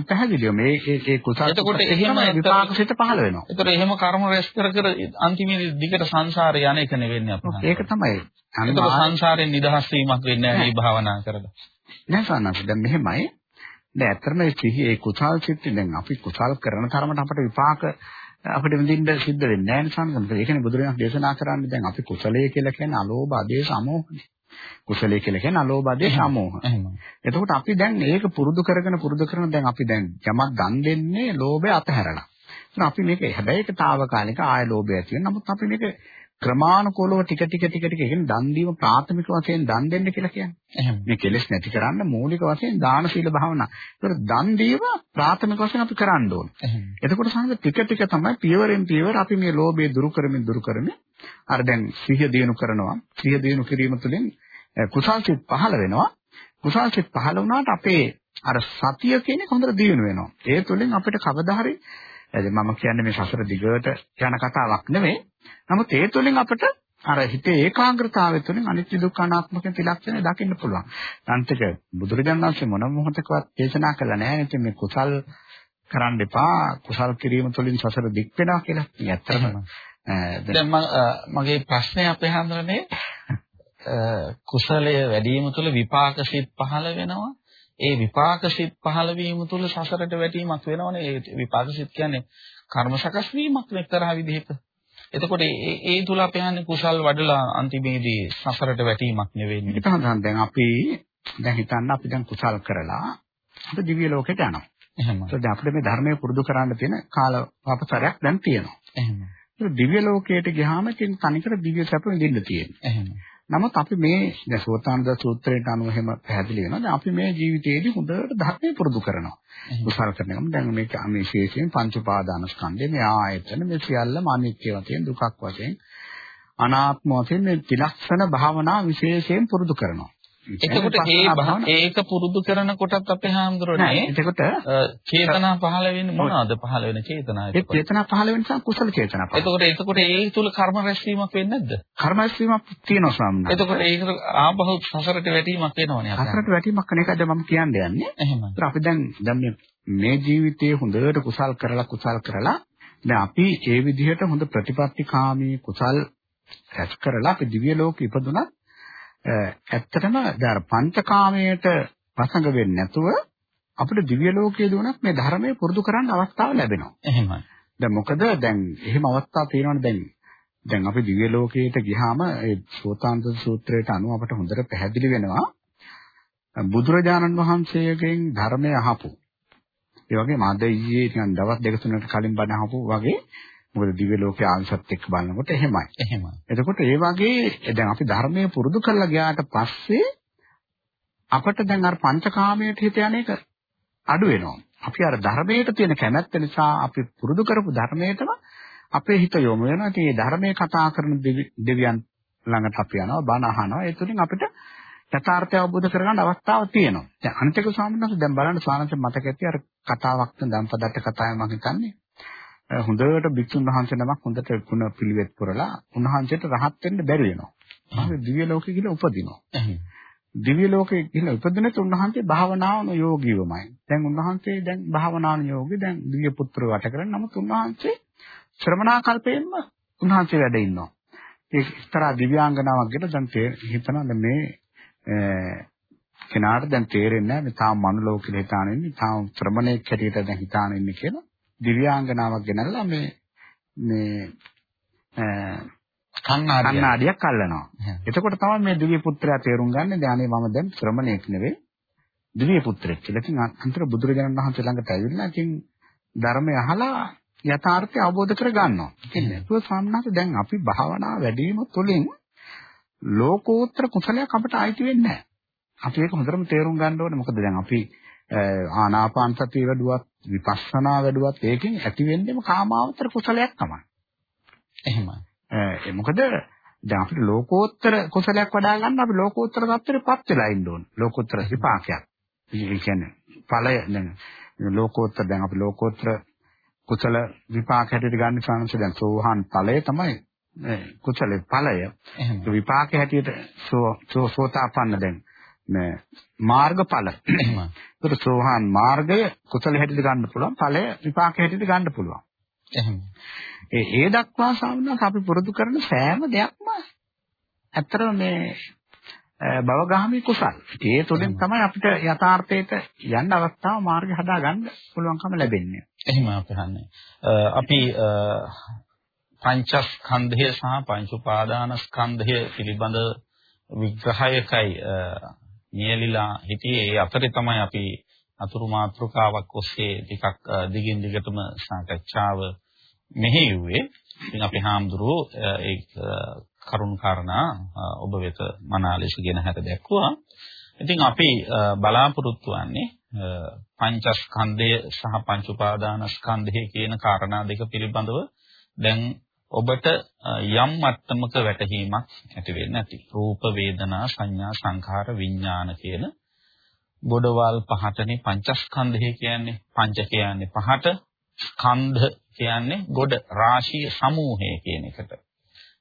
පැහැදිලිව මේ ඒ ඒ කුසල් එතකොට එහෙම විපාක සිත පහළ වෙනවා. එතකොට එහෙම කර්ම රැස් කර කර අන්තිමේදී දිගට සංසාරේ යන එක නෙවෙන්නේ අපි. ඒක තමයි. එතකොට සංසාරයෙන් නිදහස් වීමක් වෙන්නේ නැහැ මේ භාවනා කරලා. නෑ සන්නස් දැන් මෙහෙමයි. දැන් ඇත්තටම මේ කුසල් සිත් දැන් අපි කුසල් කරන තරමට අපට විපාක අපිට විඳින්න සිද්ධ වෙන්නේ නැහැ නේ සංගම. ඒ කියන්නේ බුදුරජාණන් දේශනා කරන්නේ දැන් අපි කුසලයේ කියලා කියන්නේ අලෝභ ආදේශ අමෝහනේ. කුසලයේ කියලා කියන්නේ අලෝභ ආදේශ අමෝහ. එතකොට අපි දැන් මේක පුරුදු කරගෙන පුරුදු කරන දැන් අපි දැන් යමක් දන් දෙන්නේ ලෝභය අතහැරලා. අපි මේක හැබැයි ඒක తాවකාලික ආය ලෝභය ඇති වෙන. නමුත් අපි මේක ක්‍රමානුකූලව ටික ටික ටික ටික කියන දන් දීම ප්‍රාථමික වශයෙන් දන් දෙන්න කියලා කියන්නේ. මේ කෙලෙස් නැති කරන්න මූලික වශයෙන් දාන සීල භාවනා. ඒතර දන් දීම ප්‍රාථමික වශයෙන් අපි කරන්න ඕන. එතකොට සංග ටික ටික තමයි පියවරෙන් පියවර අපි මේ ලෝභය දුරු කරමින් දුරු කරමින් අර දැන් සිහිය දිනු කරනවා. සිහිය දිනු කිරීම තුළින් කුසල්සිත පහළ වෙනවා. කුසල්සිත පහළ වුණාට අපේ අර සතිය කියන්නේ හොඳට දිනු වෙනවා. ඒ තුළින් අපිට කවදා හරි මම කියන්නේ මේ සසර දිගට යන කතාවක් නෙමෙයි. නමුත් ඒ තුළින් අපිට අර හිතේ ඒකාග්‍රතාවය තුළින් අනිත්‍ය දුක්ඛ අනාත්ම කියන ත්‍රිලක්ෂණය දකින්න පුළුවන්. අන්තික බුදුරජාණන් වහන්සේ මොන මොහොතකවත් දේශනා කළා නෑ ඉතින් මේ කුසල් කරන්න එපා කුසල් කිරීම තුළින් සසර දික් වෙනවා කියලා. ඇත්තටම දැන් මගේ ප්‍රශ්නේ අපේ හැඳුනනේ කුසලය වැඩි වීම තුළ විපාක සිත් පහළ වෙනවා. ඒ විපාක සිත් පහළ වීම තුළ සසරට වැටීමක් වෙනවනේ. ඒ විපාක සිත් කියන්නේ කර්ම සකස් වීමක් එක්තරා විදිහක. එතකොට ඒ ඒ තුල අපි යන්නේ කුසල් වඩලා අන්තිමේදී සසරට වැටීමක් නෙවෙයි. තමයි දැන් අපි දැන් හිතන්න අපි දැන් කුසල් කරලා අපි දිව්‍ය ලෝකෙට යනවා. එහෙම. ඒත් අපිට මේ ධර්මයේ පුරුදු කරන්න තියෙන කාල වපසරයක් දැන් තියෙනවා. එහෙම. ඒක දිව්‍ය ලෝකයට ගියාම ඉතින් තනිකර දිව්‍ය සැප විඳින්න තියෙනවා. එහෙම. නමුත් අපි මේ දැන් සෝතානද සූත්‍රයට අනුව එහෙම පැහැදිලි වෙනවා. දැන් අපි මේ ජීවිතයේදී හොඳට ධර්මයේ පුරුදු කරනවා. කුසල කරනවා. දැන් මේක මේ විශේෂයෙන් පංච උපාදාන ස්කන්ධය මේ ආයතන මේ සියල්ලම අනිත්‍ය වශයෙන් දුකක් වශයෙන් අනාත්ම වශයෙන් මේ ත්‍රිලක්ෂණ භාවනා විශේෂයෙන් පුරුදු කරනවා. එතකොට ඒ ඒක පුරුදු කරනකොටත් අපේ හාමුදුරනේ එතකොට චේතනා පහළ වෙන්නේ මොනවද පහළ වෙන චේතනා ඒ චේතනා පහළ වෙන නිසා කුසල චේතනා පහළ. එතකොට එතකොට ඒ තුල කර්ම රැස්වීමක් වෙන්නේ නැද්ද? කර්ම රැස්වීමක් තියෙනවා ස්වාමීන්. එතකොට ඒක ආපහු සසරට වැටීමක් වෙනවනේ. සසරට වැටීමක් කරන එකද මම කියන්නේ යන්නේ. එහෙම. අපි දැන් දැන් මේ ජීවිතයේ හොඳට කුසල් කරලා කුසල් කරලා දැන් අපි ඒ විදිහට හොඳ ප්‍රතිපත්තිකාමී කුසල් රැස් කරලා අපි දිව්‍ය ලෝකෙ ඉපදුනත් ඇත්තටම දැන් පංචකාමයට වසඟ වෙන්නේ නැතුව අපිට දිව්‍ය ලෝකයේ දුණත් මේ ධර්මයේ පුරුදු කරන්න අවස්ථාව ලැබෙනවා. එහෙමයි. දැන් මොකද දැන් එහෙම අවස්ථා තියෙනවනේ දැන් දැන් අපි දිව්‍ය ලෝකයට ගියාම ඒ සෝතාන්ත සූත්‍රයට අනුව අපට හොඳට පැහැදිලි වෙනවා බුදුරජාණන් වහන්සේගෙන් ධර්මය අහපු ඒ වගේම අද ඊයේ නිකන් දවස් දෙක තුනකට කලින් බණ අහපු වගේ මොකද දිව්‍ය ලෝකයේ ආංශත් එක්ක බලනකොට එහෙමයි. එහෙමයි. එතකොට ඒ වගේ දැන් අපි ධර්මයේ පුරුදු කරලා ගියාට පස්සේ අපිට දැන් අර පංචකාමයට හිත යන එක අඩු වෙනවා. අපි අර ධර්මයට තියෙන කැමැත්ත නිසා අපි පුරුදු කරපු ධර්මයටම අපේ හිත යොමු වෙනවා. ඉතින් මේ ධර්මයේ කතා කරන දෙවියන් ළඟට අපි යනවා, බණ අහනවා. ඒ තුලින් අපිට යථාර්ථය අවබෝධ කරගන්න අවස්ථාවක් තියෙනවා. දැන් අනිත් එක ස්වාමීන් වහන්සේ දැන් බලන්න ස්වාමීන් මතක ඇති අර කතාවක් දැන් පදත්ත කතාවේ මම හිතන්නේ හොඳට බික්ෂුන් වහන්සේ නමක් හොඳට ගුණ පිළිවෙත් පුරලා උන්වහන්සේට රහත් වෙන්න බැරි වෙනවා. උන්වහන්සේ දිව්‍ය ලෝකෙ ගිහින් උපදිනවා. දිව්‍ය ලෝකෙ ගිහින් උපදිනත් උන්වහන්සේ භාවනාවන යෝගීවමයි. දැන් උන්වහන්සේ දැන් භාවනාවන යෝගී දැන් දිව්‍ය පුත්‍ර වට කරගෙන නමුත් උන්වහන්සේ ශ්‍රමණා කල්පයෙන්ම උන්වහන්සේ වැඩ ඉන්නවා. ඒ එක්තරා දිව්‍යාංගනාවක් ගැන දැන් හිතනවා මේ කෙනාට දැන් තේරෙන්නේ නැහැ මේ තාම මනුලෝකෙ හිතාන ඉන්නේ තාම ශ්‍රමණෙක් හැටියට දැන් හිතාන ඉන්නේ කියලා. දිව්‍යාංගනාවක් ගෙනල්ලා මේ මේ කන්නාඩියක් අල්ලනවා. එතකොට තමයි මේ දිව්‍ය පුත්‍රයා තේරුම් ගන්න දැනේ මම දැන් ශ්‍රමණෙක් නෙවෙයි දිව්‍ය පුත්‍රෙක් කියලා. ඉතින් අන්තර බුදුරජාණන් වහන්සේ ළඟට ඇවිල්ලා ඉතින් ධර්මය අහලා යථාර්ථය අවබෝධ කර ගන්නවා. ඉතින් නැතුව සම්මාස දැන් අපි භාවනා වැඩිම තුළින් ලෝකෝත්තර කුසලයක් අපට අයිති වෙන්නේ නැහැ. අපි ඒක හොඳටම තේරුම් ගන්න ඕනේ. මොකද දැන් අපි ආනාපාන සතිය වැඩුවත් විපස්සනා වැඩුවත් ඒකෙන් ඇති වෙන්නේම කාමාවතර කුසලයක් තමයි. එහෙමයි. ඒ මොකද දැන් අපිට ලෝකෝත්තර කුසලයක් වඩා ගන්න අපි ලෝකෝත්තර தත්තරෙපත් වෙලා ඉන්න ඕන. ලෝකෝත්තර විපාකයක්. ඒ කියන්නේ ඵලය දැන් ලෝකෝත්තර දැන් අපි ලෝකෝත්තර කුසල විපාක හැටියට ගන්න සංස දැන් සෝහන් ඵලය තමයි කුසල ඵලය. විපාක හැටියට සෝ සෝතාපන්න දැන් මේ මාර්ගඵල. එහෙම. ඒකට සෝහාන් මාර්ගය කුසල හැටියට ගන්න පුළුවන්, ඵලය විපාක හැටියට ගන්න පුළුවන්. එහෙම. ඒ ඒ දක්වා සාමාන්‍යයෙන් අපි පුරුදු කරන සෑම දෙයක්ම ඇත්තටම මේ භවගාමී කුසල්. ඒ තුළින් තමයි අපිට යථාර්ථයට යන්න අවස්ථාව මාර්ගය හදාගන්න පුළුවන්කම ලැබෙන්නේ. එහෙම අපහන්නේ. අපි පංචස්කන්ධය සහ පංච උපාදානස්කන්ධය පිළිබඳ විග්‍රහයකයි නියලිලා හිටියේ ඒ අතරේ තමයි අපි අතුරු මාත්‍රකාවක් ඔස්සේ ටිකක් දිගින් දිගටම සාකච්ඡාව මෙහෙයුවේ. ඉතින් අපි හාමුදුරුවෝ ඒ කරුණ කාරණා ඔබ වෙත මනාලෙසගෙන හැට දැක්වුවා. ඉතින් අපි බලාපොරොත්තු වෙන්නේ පංචස්කන්ධය සහ පංච උපාදානස්කන්ධය කියන කාරණා දෙක පිළිබඳව දැන් ඔබට යම් මට්ටමක වැටහීමක් ඇති වෙන්නේ නැති. රූප වේදනා සංඥා සංඛාර විඥාන කියන ගොඩවල් පහටනේ පංචස්කන්ධය කියන්නේ. පංච කියන්නේ පහට, ස්කන්ධ කියන්නේ ගොඩ රාශිය සමූහය කියන එකට.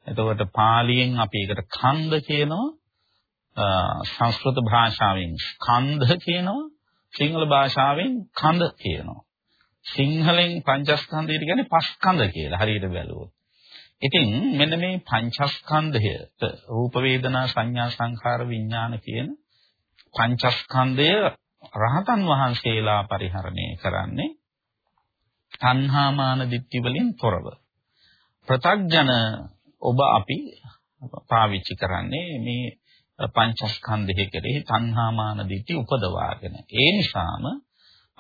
එතකොට පාලියෙන් අපි ඒකට ඛණ්ඩ කියනවා සංස්කෘත භාෂාවෙන් ස්කන්ධ කියනවා සිංහල භාෂාවෙන් කඳ කියනවා. සිංහලෙන් පංචස්කන්ධයට කියන්නේ පස්කන්ධ කියලා හරියට බැලුවොත්. ඉතින් මෙන්න මේ පංචස්කන්ධයට රූප වේදනා සංඥා සංඛාර විඥාන කියන පංචස්කන්ධය රහතන් වහන්සේලා පරිහරණය කරන්නේ තණ්හාමාන දිට්ඨි වලින් තොරව. ප්‍රතග්ජන ඔබ අපි පාවිච්චි කරන්නේ මේ පංචස්කන්ධය කෙරෙහි තණ්හාමාන දිට්ඨි උපදවාගෙන. ඒ නිසාම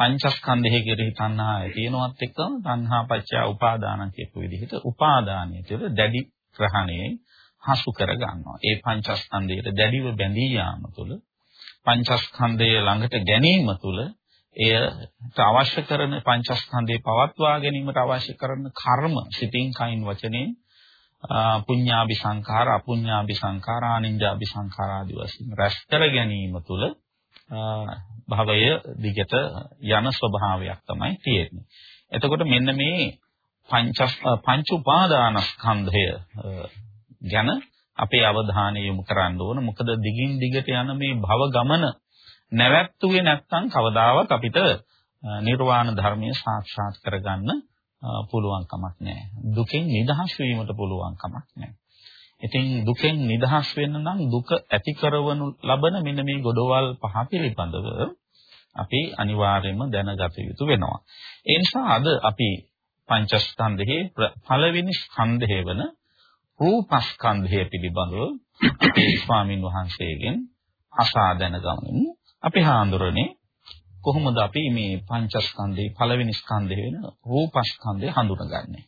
පංචස්කන්ධය කෙරෙහි තණ්හාය තියෙනවත් එක්කම තණ්හා පත්‍ය උපාදාන කියපු විදිහට උපාදානය තුළ දැඩි ග්‍රහණයෙන් හසු කර ගන්නවා. ඒ පංචස්කන්ධයට දැඩිව බැඳී යාම තුළ පංචස්කන්ධය ළඟට ගැනීම තුළ එයට අවශ්‍ය කරන පංචස්කන්ධේ පවත්වා ගැනීමට අවශ්‍ය කරන කර්ම සිතින් කයින් වචනෙන් පුඤ්ඤාභි සංඛාර අපුඤ්ඤාභි සංඛාර ආනින්ජාභි සංඛාර ආදී වශයෙන් රැස් කර ගැනීම තුළ භවය දිගට යන ස්වභාවයක් තමයි තියෙන්නේ. එතකොට මෙන්න මේ පංච පංච උපාදානස්කන්ධය ගැන අපේ අවධානය යොමු කරන්න ඕන. මොකද දිගින් දිගට යන මේ භව ගමන නැවැත්තුවේ නැත්නම් කවදාවත් අපිට නිර්වාණ ධර්මය සාක්ෂාත් කරගන්න පුළුවන් කමක් නැහැ. දුකෙන් නිදහස් වීමට පුළුවන් කමක් නැහැ. ඉතින් දුකෙන් නිදහස් වෙන්න නම් දුක ඇති කරවනු ලබන මෙන්න මේ ගොඩවල් පහ පිළිබඳව අපි අනිවාර්යයෙන්ම දැනගත යුතු වෙනවා. ඒ නිසා අද අපි පංචස්කන්ධයේ පළවෙනි ස්කන්ධය වන රූපස්කන්ධය පිළිබඳව අපේ ස්වාමින් වහන්සේගෙන් අසා දැනගමු. අපි හාඳුරන්නේ කොහොමද අපි මේ පංචස්කන්ධේ පළවෙනි ස්කන්ධය වෙන රූපස්කන්ධය හඳුනගන්නේ?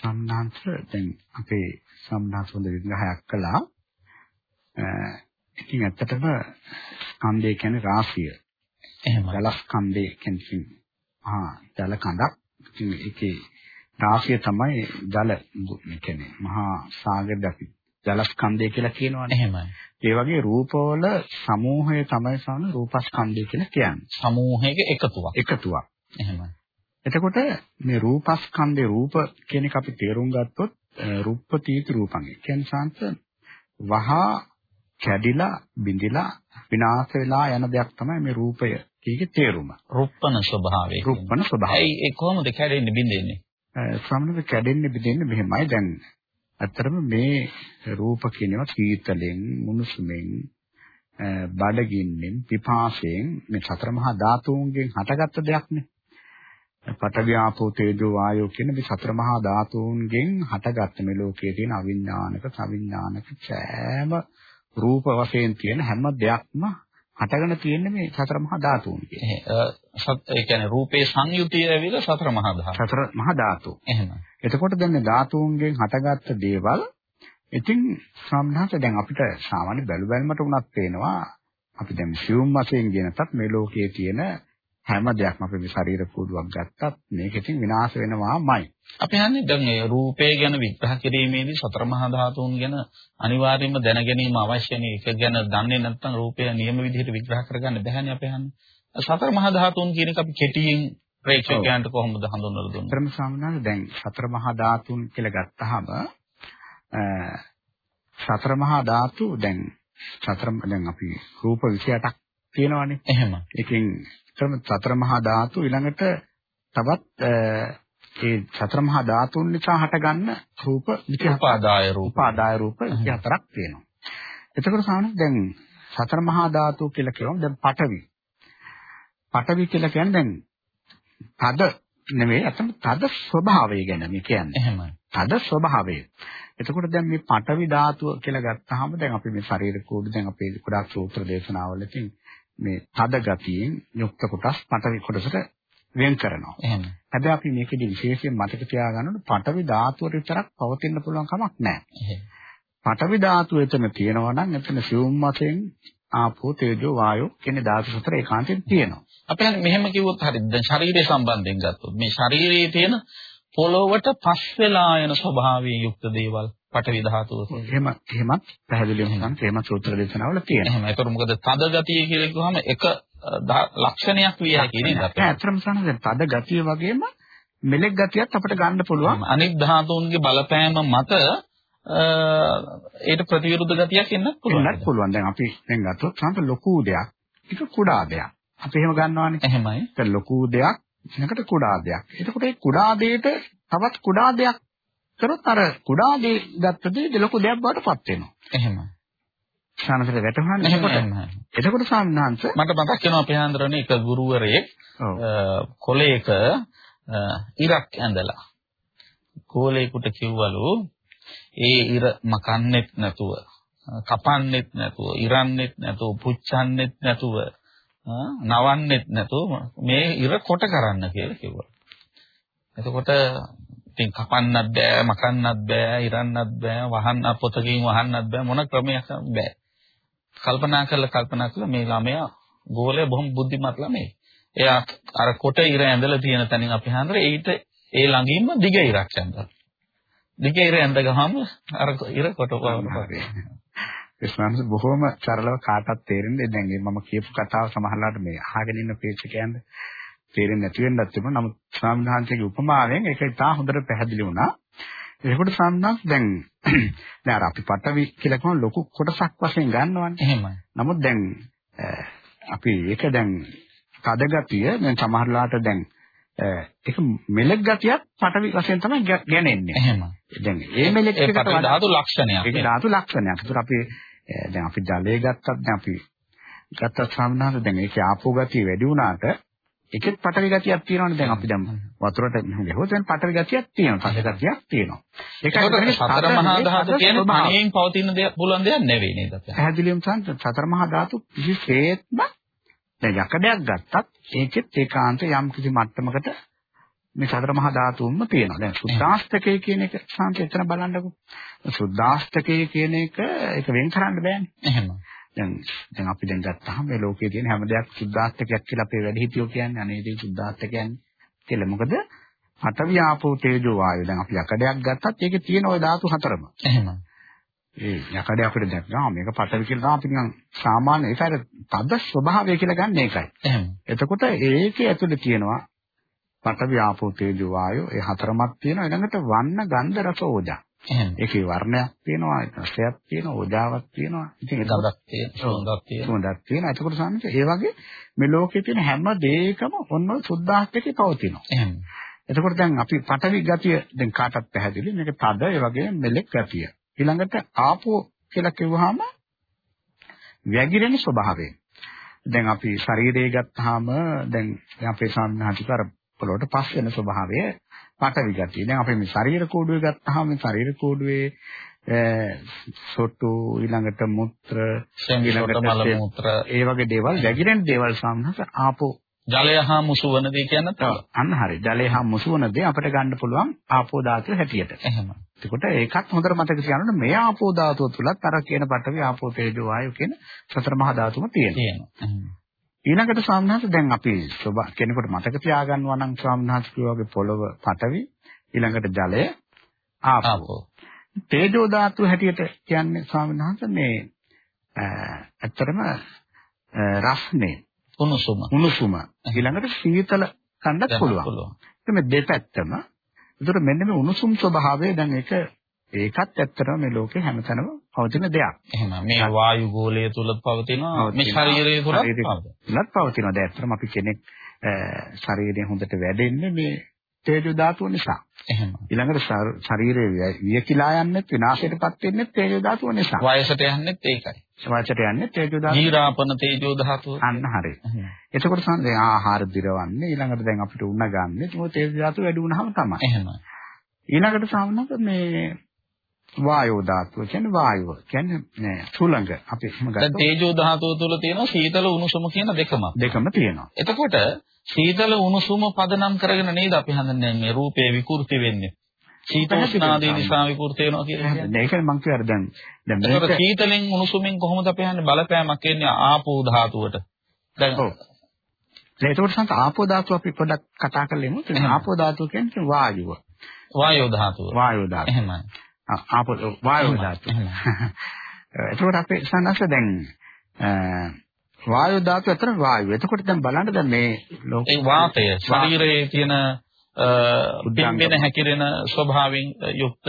ඔව්. සම්නාන්තර දැන් අපේ සම්නාස හොඳ විග්‍රහයක් කළා. ඉතින් ඇත්තටම ස්කන්ධය කියන්නේ රාශිය. එහෙම. ජල ස්කන්ධය කියන්නේ ආ ජල කඳක්. ඉතින් ඒකේ රාශිය තමයි ජල කියන්නේ මහා සාගරද අපි ජල ස්කන්ධය කියලා කියනවනේ. එහෙමයි. ඒ වගේ රූපවල සමූහය තමයි සාන රූපස්කන්ධය කියලා කියන්නේ. සමූහයක එකතුවක්. එකතුවක්. එහෙමයි. එතකොට මේ රූපස්කන්ධේ රූප කියන එක අපි තේරුම් ගත්තොත් රූපපීති රූපංගේ. කියන්නේ සාන්ත වහා කැඩිලා බිඳිලා විනාශ වෙලා යන දෙයක් තමයි මේ රූපය කීකේ තේරුම. රුප්පන ස්වභාවය. රුප්පන ස්වභාවය. ඒ කොහොමද කැඩෙන්නේ බිඳෙන්නේ? ස්වාමීන් කැඩෙන්නේ බිඳෙන්නේ මෙහෙමයි. දැන් ඇත්තටම මේ රූප කියනවා සීතලෙන්, මුනුසුමෙන්, බඩගින්නෙන්, පිපාසයෙන් මේ සතර මහා ධාතුන්ගෙන් හටගත්ත දෙයක්නේ. පඨවි ආපෝ තේජෝ වායෝ කියන මේ සතර මහා ධාතුන්ගෙන් හටගත්ත මේ ලෝකයේ තියෙන අවිඥානික, සවිඥානික සෑම රූප වශයෙන් තියෙන හැම දෙයක්ම හටගෙන තියෙන්නේ මේ සතර මහා ධාතුන් කියන්නේ. ඒ කියන්නේ රූපේ සංයුතිය ඇවිල්ලා සතර මහා ධාතු. සතර මහා ධාතු. එහෙම. එතකොට දැන් මේ ධාතුන්ගෙන් හටගත්ත දේවල් ඉතින් සම්හාස දැන් අපිට සාමාන්‍ය බැලු බැලමට උනත් පේනවා අපි දැන් සියුම් වශයෙන් කියනතත් මේ ලෝකයේ තියෙන හැම දෙයක්ම අපි ශරීර කූඩුවක් ගත්තත් මේක ඉතින් විනාශ වෙනවාමයි. අපි හන්නේ දැන් මේ රූපය ගැන විග්‍රහ කිරීමේදී සතර මහා ධාතුන් ගැන අනිවාර්යයෙන්ම දැන ගැනීම අවශ්‍යනේ. ඒක ගැන දන්නේ නැත්නම් රූපය නියම විදිහට විග්‍රහ කරගන්න බැහැනේ අපි හන්නේ. සතර මහා ධාතුන් කියන එක අපි කෙටියෙන් ප්‍රේක්ෂකයන්ට කොහොමද හඳුන්වලා දුන්නේ? ත්‍රිම සාමනාල දැන් සතර මහා ධාතුන් කියලා ගත්තාම සතර මහා ධාතු දැන් සතර දැන් අපි රූප 28ක් තියෙනවානේ. එහෙම. ඒකෙන් සතර මහා ධාතු ඊළඟට තවත් ඒ සතර මහා ධාතුන් නිසා හටගන්න රූප 24 උපාදාය රූප. උපාදාය රූප 24ක් තියෙනවා. එතකොට සාමාන්‍යයෙන් දැන් සතර මහා ධාතු කියලා කියවම දැන් පඨවි. පඨවි කියලා කියන්නේ දැන් තද නෙවෙයි අතන තද ස්වභාවය ගැන මේ කියන්නේ. එහෙමයි. තද ස්වභාවය. එතකොට දැන් මේ පඨවි ධාතුව කියලා ගත්තාම දැන් අපි මේ ශරීර කෝඩු දැන් අපේ ගොඩාක් සූත්‍ර දේශනාවලකින් මේ තද ගතියෙන් යුක්ත කොටස් පඨවි කොටසට වෙන් කරනවා. එහෙම. හැබැයි අපි මේකෙදි විශේෂයෙන් මතක තියාගන්න ඕනේ පඨවි ධාතුවට විතරක් පවතින්න පුළුවන් කමක් නැහැ. පඨවි ධාතුව එතන තියෙනවා නම් එතන සිවුම් වශයෙන් ආපෝ තේජෝ වායෝ කියන ධාතු සතර ඒකාන්තයෙන් තියෙනවා. අපි මෙහෙම කිව්වොත් හරිද? දැන් ශරීරය සම්බන්ධයෙන් ගත්තොත් මේ ශරීරයේ තියෙන පොළොවට පස් වෙලා යන ස්වභාවයෙන් යුක්ත දේවල් පඨවි ධාතුව. එහෙම එහෙමත් පැහැදිලිවම නම් එහෙම සූත්‍ර දේශනාවල තියෙනවා. එහෙම. ඒතර මොකද තද ගතිය කියලා කිව්වම එක ලක්ෂණයක් විය හැකි නේද? ඇත්තටම සනහ දැන් තද ගතිය වගේම මෙලෙක් ගතියත් අපිට ගන්න පුළුවන්. අනිත් ධාතුන්ගේ බලපෑම මත ඒට ප්‍රතිවිරුද්ධ ගතියක් එන්නත් පුළුවන්. එන්නත් පුළුවන්. දැන් අපි දැන් ගත්තොත් සමහර ලොකු දෙයක්, ඒක කුඩා දෙයක්. අපි එහෙම ගන්නවානේ. එහෙමයි. ඒක ලොකු දෙයක්, ඊනකට කුඩා දෙයක්. එතකොට ඒ කුඩා දෙයට තවත් කුඩා දෙයක් කරොත් අර කුඩා දේ ගත්ත දේ ලොකු දෙයක් බවට පත් වෙනවා. එහෙමයි. ශානසල වැටහුණා එතකොට එතකොට සාමනාංශ මට මතක් වෙනවා අපේ හන්දරනේ එක ගුරුවරයෙක් කොලේක ඉරක් ඇඳලා කෝලේකට කිව්වලු ඒ ඉර මකන්නෙත් නැතුව කපන්නෙත් නැතුව ඉරන්නෙත් නැතුව පුච්චන්නෙත් නැතුව නවන්නෙත් නැතුව මේ ඉර කොට කරන්න කියලා කිව්වා. එතකොට ඉතින් කපන්නත් බෑ මකන්නත් බෑ ඉරන්නත් බෑ වහන්න පොතකින් වහන්නත් බෑ මොන ක්‍රමයක් බෑ. කල්පනා කරලා කල්පනා කළා මේ ළමයා ගෝලය බොහොම බුද්ධිමත් ළමයි. එයා අර කොට ඉර ඇඳලා තියෙන තැනින් අපි හන්දරේ ඊට ඒ ළඟින්ම දිග ඉරක් ඇඳලා. දිග ඉර ඇඳ ගහම අර ඉර කොට වගේ. විශ්වාස බොහොම සරලව කාටවත් තේරෙන්නේ දැන් මම කියපු කතාව සමහරලාට මේ අහගෙන ඉන්න ප්‍රේක්ෂකයන්ට තේරෙන්නේ නැති වෙන්නත් තිබුණා. නමුත් ස්වාමීන් උපමාවෙන් ඒක ඉතා හොඳට පැහැදිලි වුණා. ඒකට සම්මත දැන් දැන් අර අපි පටවි කියලා කියන ලොකු කොටසක් වශයෙන් ගන්නවනේ. එහෙමයි. නමුත් දැන් අපි ඒක දැන් තද ගතිය දැන් සමහරලාට දැන් ඒක මෙලෙක් ගතියක් පටවි වශයෙන් තමයි ගැනෙන්නේ. එහෙමයි. දැන් ඒ මෙලෙක් එකට ධාතු ලක්ෂණයක්. ඒක ධාතු ලක්ෂණයක්. ඒතර අපි දැන් අපි ජලය ගත්තත් දැන් අපි ගත්තත් සාමාන්‍යයෙන් දැන් ඒකේ ආපෝ ගතිය වැඩි වුණාට ඒකෙත් පටවි ගතියක් තියෙනවනේ දැන් අපි දැන් වතුරට ගහුවොත් දැන් පටවි ගතියක් තියෙනවා පටවි ගතියක් තියෙනවා. ඒකයි සතර මහා ධාතු කියන්නේ තනියෙන් පවතින දෙයක් පුළුවන් දෙයක් නෙවෙයි නේද? පැහැදිලිවම සංස සතර මහා ධාතු කිසිසේත්ම දැන් යකඩයක් ගත්තත් ඒකෙත් ඒකාන්ත යම් කිසි මට්ටමකට මේ සතර මහා ධාතුන්ම තියෙනවා. දැන් සුද්ධාස්තකය කියන එක සංස එතන බලන්නකෝ. සුද්ධාස්තකය කියන එක ඒක වෙන් කරන්න බෑනේ. එහෙම දැන් දැන් අපි දැන් ගත්තාම මේ ලෝකයේ තියෙන හැම දෙයක් සුද්ධාස්තකයක් කියලා අපේ වැඩිහිටියෝ කියන්නේ අනේ ඉතින් සුද්ධාස්තකයන් කියලා. මොකද පඨවි ආපෝ තේජෝ වායෝ. දැන් අපි යකඩයක් ගත්තත් ඒකේ තියෙන ওই ධාතු හතරම. එහෙම. ඒ යකඩය අපිට දැක්කම මේක පඨවි කියලා තමයි අපි නිකන් සාමාන්‍ය ඒකයි තද ස්වභාවය කියලා ගන්න ඒකයි. එහෙම. එතකොට ඒකේ ඇතුලේ තියෙනවා පඨවි ආපෝ තේජෝ වායෝ ඒ හතරමක් තියෙනවා ඊළඟට වන්න ගන්ධ රස ඕජා. ඒකේ වර්ණයක් තියෙනවා, රසයක් තියෙනවා, ඕජාවක් තියෙනවා. ඉතින් ගඳක් තියෙනවා, සුවඳක් තියෙනවා. සුවඳක් තියෙනවා. එතකොට සාමිත ඒ වගේ මේ ලෝකේ තියෙන හැම දෙයකම ඔන්න සුද්ධාස්තකේ පවතිනවා. එහෙම. එතකොට දැන් අපි පටවි ගතිය දැන් කාටත් පැහැදිලි. මේක තද ඒ වගේ මෙලෙක් ගතිය. ඊළඟට ආපෝ කියලා කිව්වහම වැగిරෙන ස්වභාවය. දැන් අපි ශරීරය ගත්තාම දැන් අපේ සාමාන්‍යතිකර පොළොවට පස් වෙන ස්වභාවය පටවි ගතිය. දැන් අපි මේ ශරීර කෝඩුවේ ගත්තාම මේ ශරීර කෝඩුවේ සොටු ඊළඟට මුත්‍ර ඊළඟට මල මුත්‍ර ඒ වගේ දේවල් වැగిරෙන දේවල් සම්හස ආපෝ ජලය හා මුසු වන දේ කියන්න පුළුවන්. අන්න හරි. ජලය හා මුසු වන දේ අපිට ගන්න පුළුවන් ආපෝ ධාතුව හැටියට. එහෙම. එතකොට ඒකත් හොඳට මතක තියාගන්න මේ ආපෝ ධාතුව තුලත් අර කියන පටවි ආපෝ තේජෝ වායු කියන සතර මහා ධාතුම තියෙනවා. තියෙනවා. ඊළඟට ස්වාමීනාත් දැන් අපි කෙනෙකුට මතක තියාගන්නවා නම් ස්වාමීනාත් කියවාගේ පොළව පටවි ඊළඟට ජලය ආපෝ. තේජෝ ධාතු හැටියට කියන්නේ ස්වාමීනාත් මේ ඇත්තටම රස්නේ. උණුසුම. උණුසුම. ඊළඟට සීතල කන්නත් පුළුවන්. ඒක මේ දෙපැත්තම ඒතර මෙන්න මේ උණුසුම් ස්වභාවය දැන් ඒක ඒකත් ඇත්තටම මේ ලෝකේ හැමතැනම පවතින දෙයක්. එහෙනම් මේ වායු ගෝලය තුල පවතිනවා මේ ශරීරය තුල පවතිනවා. පවතිනවා. දැන් ඇත්තටම අපි කෙනෙක් ශරීරය හොඳට වැඩෙන්නේ මේ තේජෝ ධාතුව නිසා. එහෙම. ඊළඟට ශරීරය වියකිලා යන්නේ විනාශයටපත් වෙන්නේ තේජෝ ධාතුව නිසා. වයසට යන්නේත් ඒකයි. වයසට යන්නේ තේජෝ ධාතුව. නීරාපන තේජෝ ධාතුව. අන්න හරි. එතකොට සම්දේ ආහාර දිරවන්නේ ඊළඟට දැන් අපිට උණ ගන්න. ඒක තේජෝ ධාතුව වැඩි වුණාම තමයි. එහෙම. ඊළඟට සාමාන්‍යයෙන් මේ වායෝ ධාතුව කියන්නේ වායුව. කියන්නේ නෑ සුළඟ. අපි එහෙම ගත්තා. දැන් තේජෝ ධාතුව තුළ තියෙනවා සීතල උණුසුම කියන දෙකම. දෙකම තියෙනවා. එතකොට සීතල උණුසුම පදනම් කරගෙන නේද අපි හඳන්නේ මේ රූපේ විකෘති වෙන්නේ. සීතෝෂ්ණාදී නිසා විකෘති වෙනවා කියලා කියන්නේ. ඒකනේ මං කියවර දැන් දැන් මේක සීතලෙන් උණුසුමින් කොහොමද අපි හන්නේ බලපෑමක් එන්නේ ආපෝ ධාතුවට. දැන්. ඒකට සංක ආපෝ ධාතුව අපි පොඩ්ඩක් කතා කරලෙමු. ආපෝ ධාතුව කියන්නේ වායුව. වායෝ ධාතුව. වායෝ ධාතුව. එහෙමයි. ආපෝ වායෝ ධාතුව. එතකොට අපේ සන්නස්ස දැන් වායු ධාතු අතර වායුව. එතකොට දැන් බලන්න දැන් මේ ඒ වාතය ශරීරයේ තියෙන පිම්බෙන හැකිරෙන ස්වභාවයෙන් යුක්ත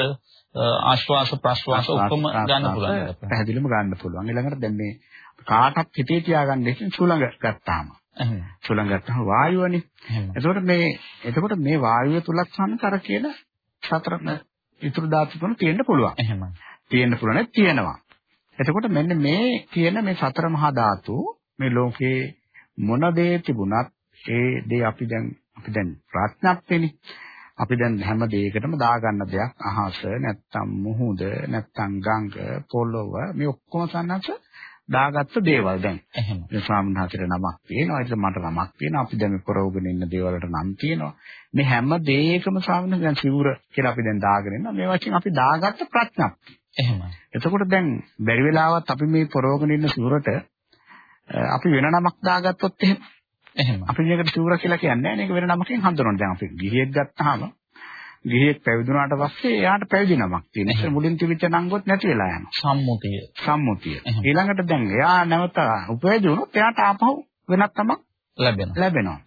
ආශ්වාස ප්‍රශ්වාස ඔක්කොම ගන්න පුළුවන්. පැහැදිලිවම ගන්න පුළුවන්. ඊළඟට දැන් මේ කාටත් හිතේ තියාගන්න ඉතින් සුළඟ ගත්තාම. සුළඟ ගත්තාම වායුවනේ. එතකොට මේ එතකොට මේ වායුව තුලත් සම්තර කියන සතර ඉතුරු ධාතු තුන තියෙන්න පුළුවන්. එහෙමයි. තියෙන්න පුළුවන් තියෙනවා. එතකොට මෙන්න මේ කියන මේ සතර මහා ධාතු මේ ලෝකේ මොන දේ තිබුණත් ඒ දේ අපි දැන් අපි දැන් ප්‍රඥප්තියනේ. අපි දැන් හැම දෙයකටම දාගන්න දෙයක් අහස නැත්තම් මුහුද නැත්තම් ගඟ පොළොව මේ ඔක්කොම සන්නස දාගත්ත දේවල් දැන්. එහෙම. මේ ස්වාමීන් වහන්සේට නමක් තියෙනවා. ඒක මට නමක් තියෙනවා. අපි දැන් මේ කරවගෙන ඉන්න දේවල් වලට නම් තියෙනවා. මේ හැම දෙයකම ස්වාමීන් වහන්සේ දැන් සිවුර කියලා අපි දැන් දාගෙන ඉන්නවා. මේ වචෙන් අපි දාගත්ත ප්‍රඥප්තිය. එහෙමයි. එතකොට දැන් බැරි වෙලාවත් අපි මේ පොරවගෙන ඉන්න සූරට අපි වෙන නමක් දාගත්තොත් එහෙම එහෙම. අපි මේකට සූර කියලා කියන්නේ නැහැ. මේක වෙන නමකින් හඳුනනවා. දැන් අපි ගිහියෙක් ගත්තාම ගිහියෙක් පැවිදුනාට පස්සේ එයාට පැවිදි නමක් තියෙනවා. ඒක මුලින් තිබිච්ච නංගොත් නැති වෙලා යනවා. සම්මුතිය. සම්මුතිය. ඊළඟට දැන් එයා නැවත උපයෝගී වුණොත් එයාට ආපහු වෙනත් නමක් ලැබෙනවා. ලැබෙනවා.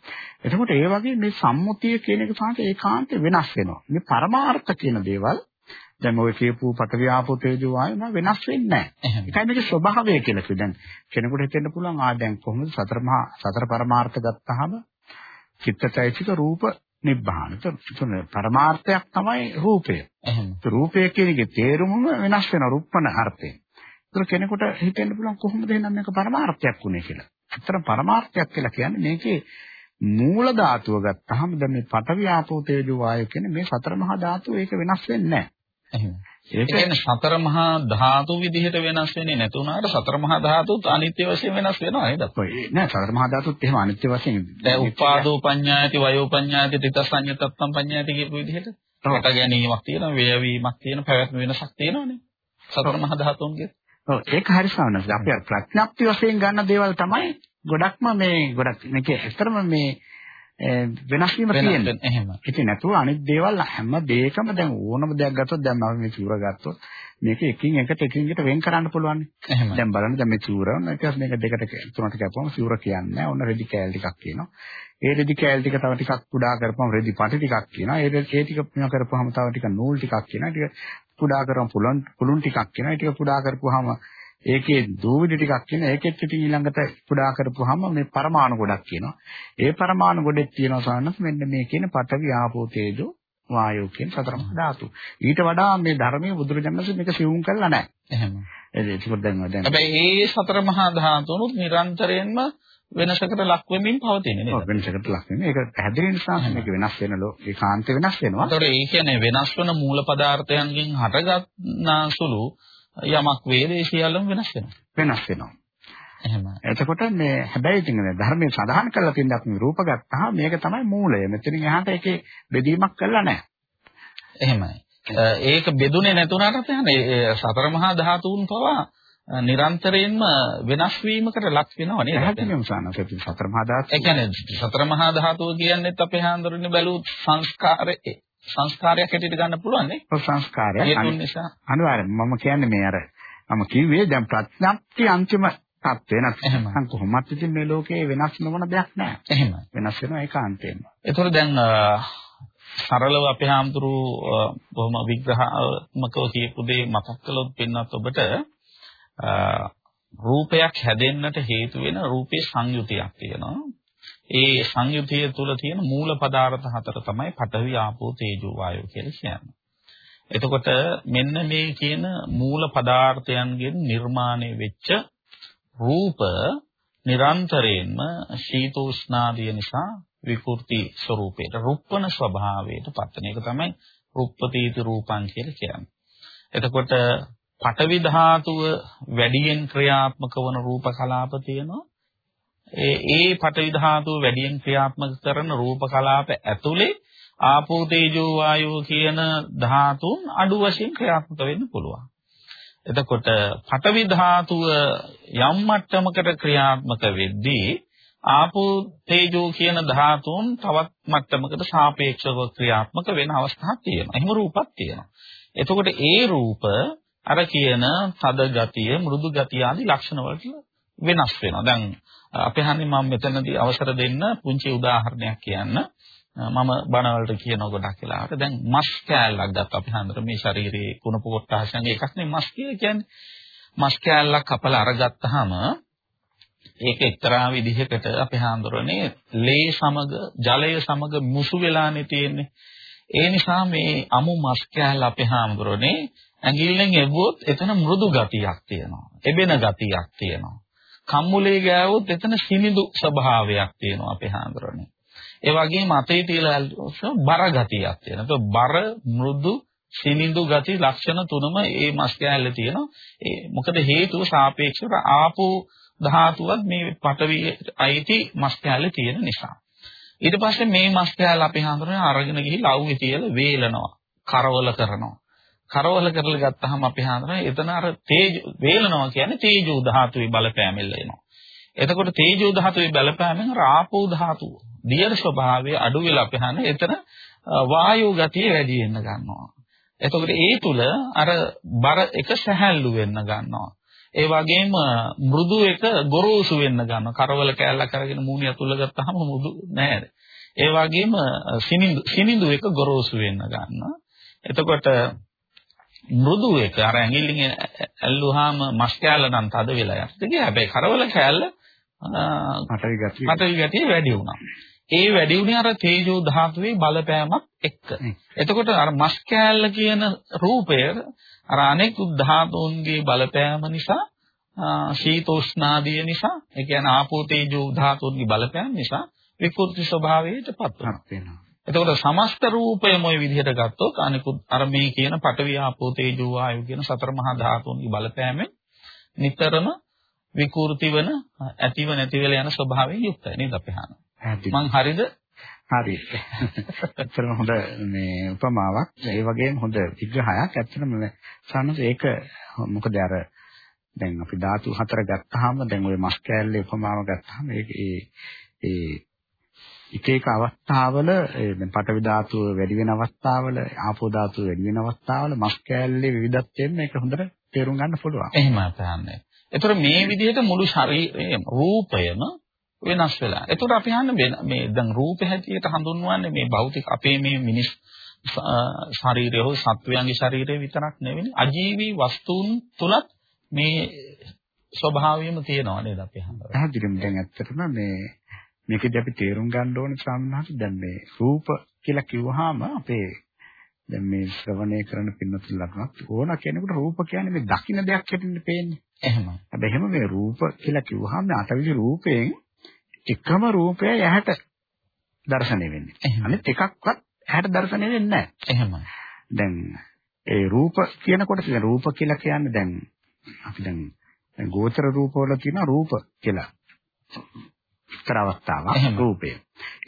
එතකොට ඒ වගේ මේ සම්මුතිය කියන එක සාන්ත ඒකාන්ත වෙනස් වෙනවා. මේ පරමාර්ථ කියන දේවල් දැන් ඔය කියපු පඨවි ආපෝ තේජෝ වායු නා වෙනස් වෙන්නේ නැහැ. ඒකයි මේකේ ස්වභාවය කියලා කිව්ව. දැන් කෙනෙකුට හිතෙන්න පුළුවන් ආ දැන් කොහොමද සතර මහා සතර පරමාර්ථ ගත්තාම චිත්තචෛතසික රූප නිබ්බාන. ඒතන පරමාර්ථයක් තමයි රූපය. රූපය කියන එකේ තේරුමම වෙනස් වෙන රුප්පන අර්ථයෙන්. ඒතර කෙනෙකුට හිතෙන්න පුළුවන් කොහොමද එහෙනම් මේක පරමාර්ථයක් වුනේ කියලා. අතර පරමාර්ථයක් කියලා කියන්නේ මේකේ මූල ධාතුව ගත්තාම දැන් මේ පඨවි ආපෝ තේජෝ වායු කියන මේ සතර මහා ධාතු ඒක වෙනස් වෙන්නේ නැහැ. ඒ කියන්නේ සතර මහා ධාතු විදිහට වෙනස් වෙන්නේ නැති වුණාට සතර මහා ධාතුත් අනිත්‍ය වශයෙන් වෙනස් වෙනවා නේද? නෑ සතර මහා ධාතුත් එහෙම අනිත්‍ය වශයෙන් දැන් උපාදෝ පඤ්ඤායති වයෝ පඤ්ඤායති තිතසඤ්ඤතත්තම් පඤ්ඤායති කියපු විදිහට රට ගැනීමක් තියෙනවා වේවීමක් තියෙනවා පැවැත්ම වෙනසක් තියෙනවානේ. සතර මහා ධාතුන්ගේ. ඔව් ඒක හරි සානස්. අපි අර ප්‍රඥාප්ති වශයෙන් ගන්න දේවල් තමයි ගොඩක්ම මේ ගොඩක් මේකේ ඇත්තටම මේ වෙනස් වීම තියෙනවා. එහෙම. ඉතින් නැතුව අනිත් දේවල් හැම දෙයකම දැන් ඕනම දෙයක් ගත්තොත් දැන් මම මේ චූර ගත්තොත් මේක එකින් එකට එකින් එකට වෙන් කරන්න පුළුවන්. දැන් බලන්න දැන් මේ චූර මේක මේක දෙකට තුනට කැපුවම චූර කියන්නේ ඕන රෙදි කෑල් ටිකක් කියනවා. ඒ රෙදි කෑල් ටික තව ටිකක් කුඩා කරපුවම රෙදි පටි ටිකක් කියනවා. ඒ ඒ ටික කරපුවම තව ටික නූල් ටිකක් කියනවා. ටික කුඩා කරපුවම පුළුන් පුළුන් ටිකක් කියනවා. ඒ ටික කුඩා කරපුවාම ඒකේ දූවිලි ටිකක් කියන ඒකෙත් ඉතින් ඊළඟට කුඩා කරපුවාම මේ පරමාණු ගොඩක් කියනවා. ඒ පරමාණු ගොඩෙත් තියෙනවා සානස් මෙන්න මේ කියන පඨවි ආපෝ තේජෝ වායෝ කියන සතර මහා ධාතු. ඊට වඩා මේ ධර්මයේ බුදුරජාණන් මේක සිවුම් කරලා නැහැ. එහෙම. ඒක දැන් දැන් හැබැයි මේ සතර මහා ධාතුනුත් නිරන්තරයෙන්ම වෙනසකට ලක් වෙමින් පවතින නේද? ඔව් වෙනසකට ලක් වෙන. ඒක පැහැදිලි නිසා මේක වෙනස් වෙන ලෝ ඒකාන්ත වෙනස් වෙනවා. ඒතකොට ඒ කියන්නේ වෙනස් වෙන මූල පදාර්ථයන්ගෙන් හටගන්නා සුළු යමක් වේද ඒ සියල්ලම වෙනස් වෙනවා. වෙනස් වෙනවා. එහෙම. එතකොට මේ හැබැයි ඉතින් ධර්මයේ සඳහන් කරලා තියෙන අපි රූප ගත්තාම මේක තමයි මූලය. මෙතනින් එහාට ඒකේ බෙදීමක් කරලා නැහැ. එහෙමයි. ඒක බෙදුනේ නැතුණාට තමයි සතර මහා ධාතුන් පවා නිරන්තරයෙන්ම වෙනස් වීමකට ලක් වෙනවා නේද? පැහැදිලිවම සානස සතර මහා ධාතු. ඒ කියන්නේ සතර මහා ධාතුව කියන්නේත් අපේ හාන්දරුනේ බැලුවොත් සංස්කාරේ සංස්කාරයක් හැටියට ගන්න පුළුවන් නේ? ඔව් සංස්කාරයක්. ඒ නිසා අනිවාර්යෙන් මම කියන්නේ මේ අර මම කිව්වේ දැන් ප්‍රඥප්ති අන්තිම තත්ත්වේ නැත්නම් කොහොමත් ඉතින් මේ ලෝකේ වෙනස් නොවන දෙයක් නැහැ. එහෙමයි. වෙනස් වෙනවා ඒකාන්තයෙන්ම. ඒතකොට දැන් සරලව අපේ හාමුදුරු බොහොම විග්‍රහාත්මකව කියපු දේ මතක් කළොත් පින්නත් ඔබට රූපයක් හැදෙන්නට හේතු වෙන රූපේ සංයුතියක් තියෙනවා. ඒ සංයුතිය තුල තියෙන මූල පදාර්ථ හතර තමයි පඨවි ආපෝ තේජෝ වායෝ කියලා කියන්නේ. එතකොට මෙන්න මේ කියන මූල පදාර්ථයන්ගෙන් නිර්මාණය වෙච්ච රූප නිරන්තරයෙන්ම ශීතෝෂ්ණාදිය නිසා විකෘති ස්වરૂපයට රුප්පන ස්වභාවයට පත්වන එක තමයි රුප්පතීති රූපං කියලා කියන්නේ. එතකොට පඨවි ධාතුව වැඩියෙන් ක්‍රියාත්මක වන රූප කලාප තියෙනවා. ඒ ඒ පඨවි ධාතුව වැඩියෙන් ක්‍රියාත්මක කරන රූප කලාප ඇතුලේ ආපෝ තේජෝ වායෝ කියන ධාතුන් අඩු වශයෙන් ක්‍රියාත්මක වෙන්න පුළුවන්. එතකොට පඨවි ධාතුව යම් මට්ටමකට ක්‍රියාත්මක වෙද්දී ආපෝ තේජෝ කියන ධාතුන් තවත් මට්ටමකට සාපේක්ෂව ක්‍රියාත්මක වෙන අවස්ථාවක් තියෙනවා. එහෙම රූපක් තියෙනවා. එතකොට ඒ රූප අර කියන තද ගතිය, මෘදු ගතිය ආදී ලක්ෂණ වලට වෙනස් වෙනවා. දැන් අපි හන්නේ මම මෙතනදී අවසර දෙන්න පුංචි උදාහරණයක් කියන්න. මම බණවලට කියන ගොඩක් වෙලාවට දැන් මස් කෑල්ලක් ගත්ත අපි හන්දර මේ ශරීරයේ කුණප කොටහසන් එකක් නේ මස් කියන්නේ. මස් කෑල්ලක් කපලා අරගත්තාම ඒක එක්තරා විදිහකට අපි හාමුදුරනේ ලේ සමග ජලය සමග මුසු වෙලානේ තියෙන්නේ. ඒ නිසා මේ අමු මස් කෑල්ල අපි හාමුදුරනේ ඇඟිල්ලෙන් එවුවොත් එතන මෘදු ගතියක් තියෙනවා. එබෙන ගතියක් තියෙනවා. කම්මුලේ ගෑවොත් එතන සිනිඳු ස්වභාවයක් තියෙනවා අපි හාමුදුරනේ. ඒ වගේම අතේ තියලා බර ගතියක් තියෙනවා. ඒක බර මෘදු සිනිඳු ගති ලක්ෂණ තුනම ඒ මස් කෑල්ලේ තියෙනවා. ඒ මොකද හේතුව සාපේක්ෂව ආපෝ ධාතුවත් මේ පටවි අයිති මස් කෑල්ලේ තියෙන නිසා. ඊට පස්සේ මේ මස් කෑල්ල අපි හඳුනන අරගෙන ගිහිල්ලා අවුවේ තියලා වේලනවා, කරවල කරනවා. කරවල කරලා ගත්තාම අපි හඳුනන එතන අර තේජ වේලනවා කියන්නේ තේජෝ ධාතුවේ බලපෑමෙල්ල එනවා. එතකොට තේජෝ ධාතුවේ බලපෑමෙන් අර ආපෝ ධාතුව දියර ස්වභාවය අඩු වෙලා අපි හන්නේ එතන වායෝ ගතිය වැඩි වෙන්න ගන්නවා. එතකොට ඒ තුල අර බර එක සැහැල්ලු වෙන්න ගන්නවා. ඒ වගේම මෘදු එක ගොරෝසු වෙන්න ගන්නවා. කරවල කෑල්ලක් අරගෙන මූණිය තුල ගත්තාම මෘදු නෑ. ඒ වගේම සිනිඳු සිනිඳු එක ගොරෝසු වෙන්න ගන්නවා. එතකොට මෘදු එක අර ඇඟිල්ලෙන් ඇල්ලුවාම මස් කෑල්ල නම් තද වෙලා යනවා. හැබැයි කරවල කෑල්ල පටවි ගතිය පටවි ගතිය වැඩි වුණා. ඒ වැඩි වුණේ අර තේජෝ ධාතුවේ බලපෑමක් එක්ක. එතකොට අර මස් කෑල්ල කියන රූපය අර අනෙකුත් ධාතුන්ගේ බලපෑම නිසා ශීතෝෂ්ණාදිය නිසා ඒ කියන්නේ ආපෝ තේජෝ ධාතුන්ගේ බලපෑම නිසා විකෘති ස්වභාවයටපත් වෙනවා. එතකොට සමස්ත රූපයම ওই විදිහට ගත්තොත් අනිකුත් අර මේ කියන පඨවි ආපෝ තේජෝ වායු කියන සතර මහා ධාතුන්ගේ බලපෑමෙන් නිතරම විකෘති වන ඇතිව නැති වෙලා යන ස්වභාවයෙන් යුක්තයි නේද අපි අහනවා. මං හරිද? හරි. ඇත්තටම හොඳ මේ උපමාවක්. ඒ වගේම හොඳ විග්‍රහයක්. ඇත්තටම සානස ඒක මොකද අර දැන් අපි ධාතු හතර ගත්තාම දැන් ওই මස් කෑල්ලේ උපමාව ගත්තාම ඒක ඒ ඒ එක එක අවස්ථාවල දැන් පඨවි ධාතුව වැඩි වෙන අවස්ථාවල ආපෝ ධාතුව වැඩි වෙන අවස්ථාවල මස් කෑල්ලේ විවිධත්වයෙන් මේක හොඳට තේරුම් ගන්න පුළුවන්. එහෙම තමයි. ඒතර මේ විදිහට මුළු ශරීරයේම රූපයම වෙනස් වෙලා. ඒතකොට අපි අහන්නේ මේ දැන් රූප හැටියට හඳුන්වන්නේ මේ භෞතික අපේ මේ මිනිස් ශරීරය හෝ සත්වයන්ගේ ශරීරය විතරක් නෙවෙයි අජීවී වස්තුන් තුලත් මේ ස්වභාවයම තියෙනවා නේද අපි අහන්නේ. පැහැදිලිවම දැන් ඇත්තටම මේ මේකෙදි අපි තේරුම් ගන්න ඕනේ සාමනාහස දැන් මේ රූප කියලා කිව්වහම අපේ දැන් මේ ශ්‍රවණය කරන පින්නතුන් ලකුණක් ඕන කෙනෙකුට රූප කියන්නේ මේ දකින්න දෙයක් හැටින් පේන්නේ. එහෙම. හැබැයි එහෙම මේ රූප කියලා කිව්වහම අටවිසි රූපයෙන් එකම රූපය යහට දැర్శණය වෙන්නේ. අනිත් එකක්වත් ඇහැට දැర్శණය වෙන්නේ නැහැ. එහෙම. දැන් ඒ රූප කියනකොට රූප කියලා කියන්නේ දැන් අපි දැන් ගෝචර රූපවල තියෙන රූප කියලා. එක්තර අවස්ථාවක් රූපය.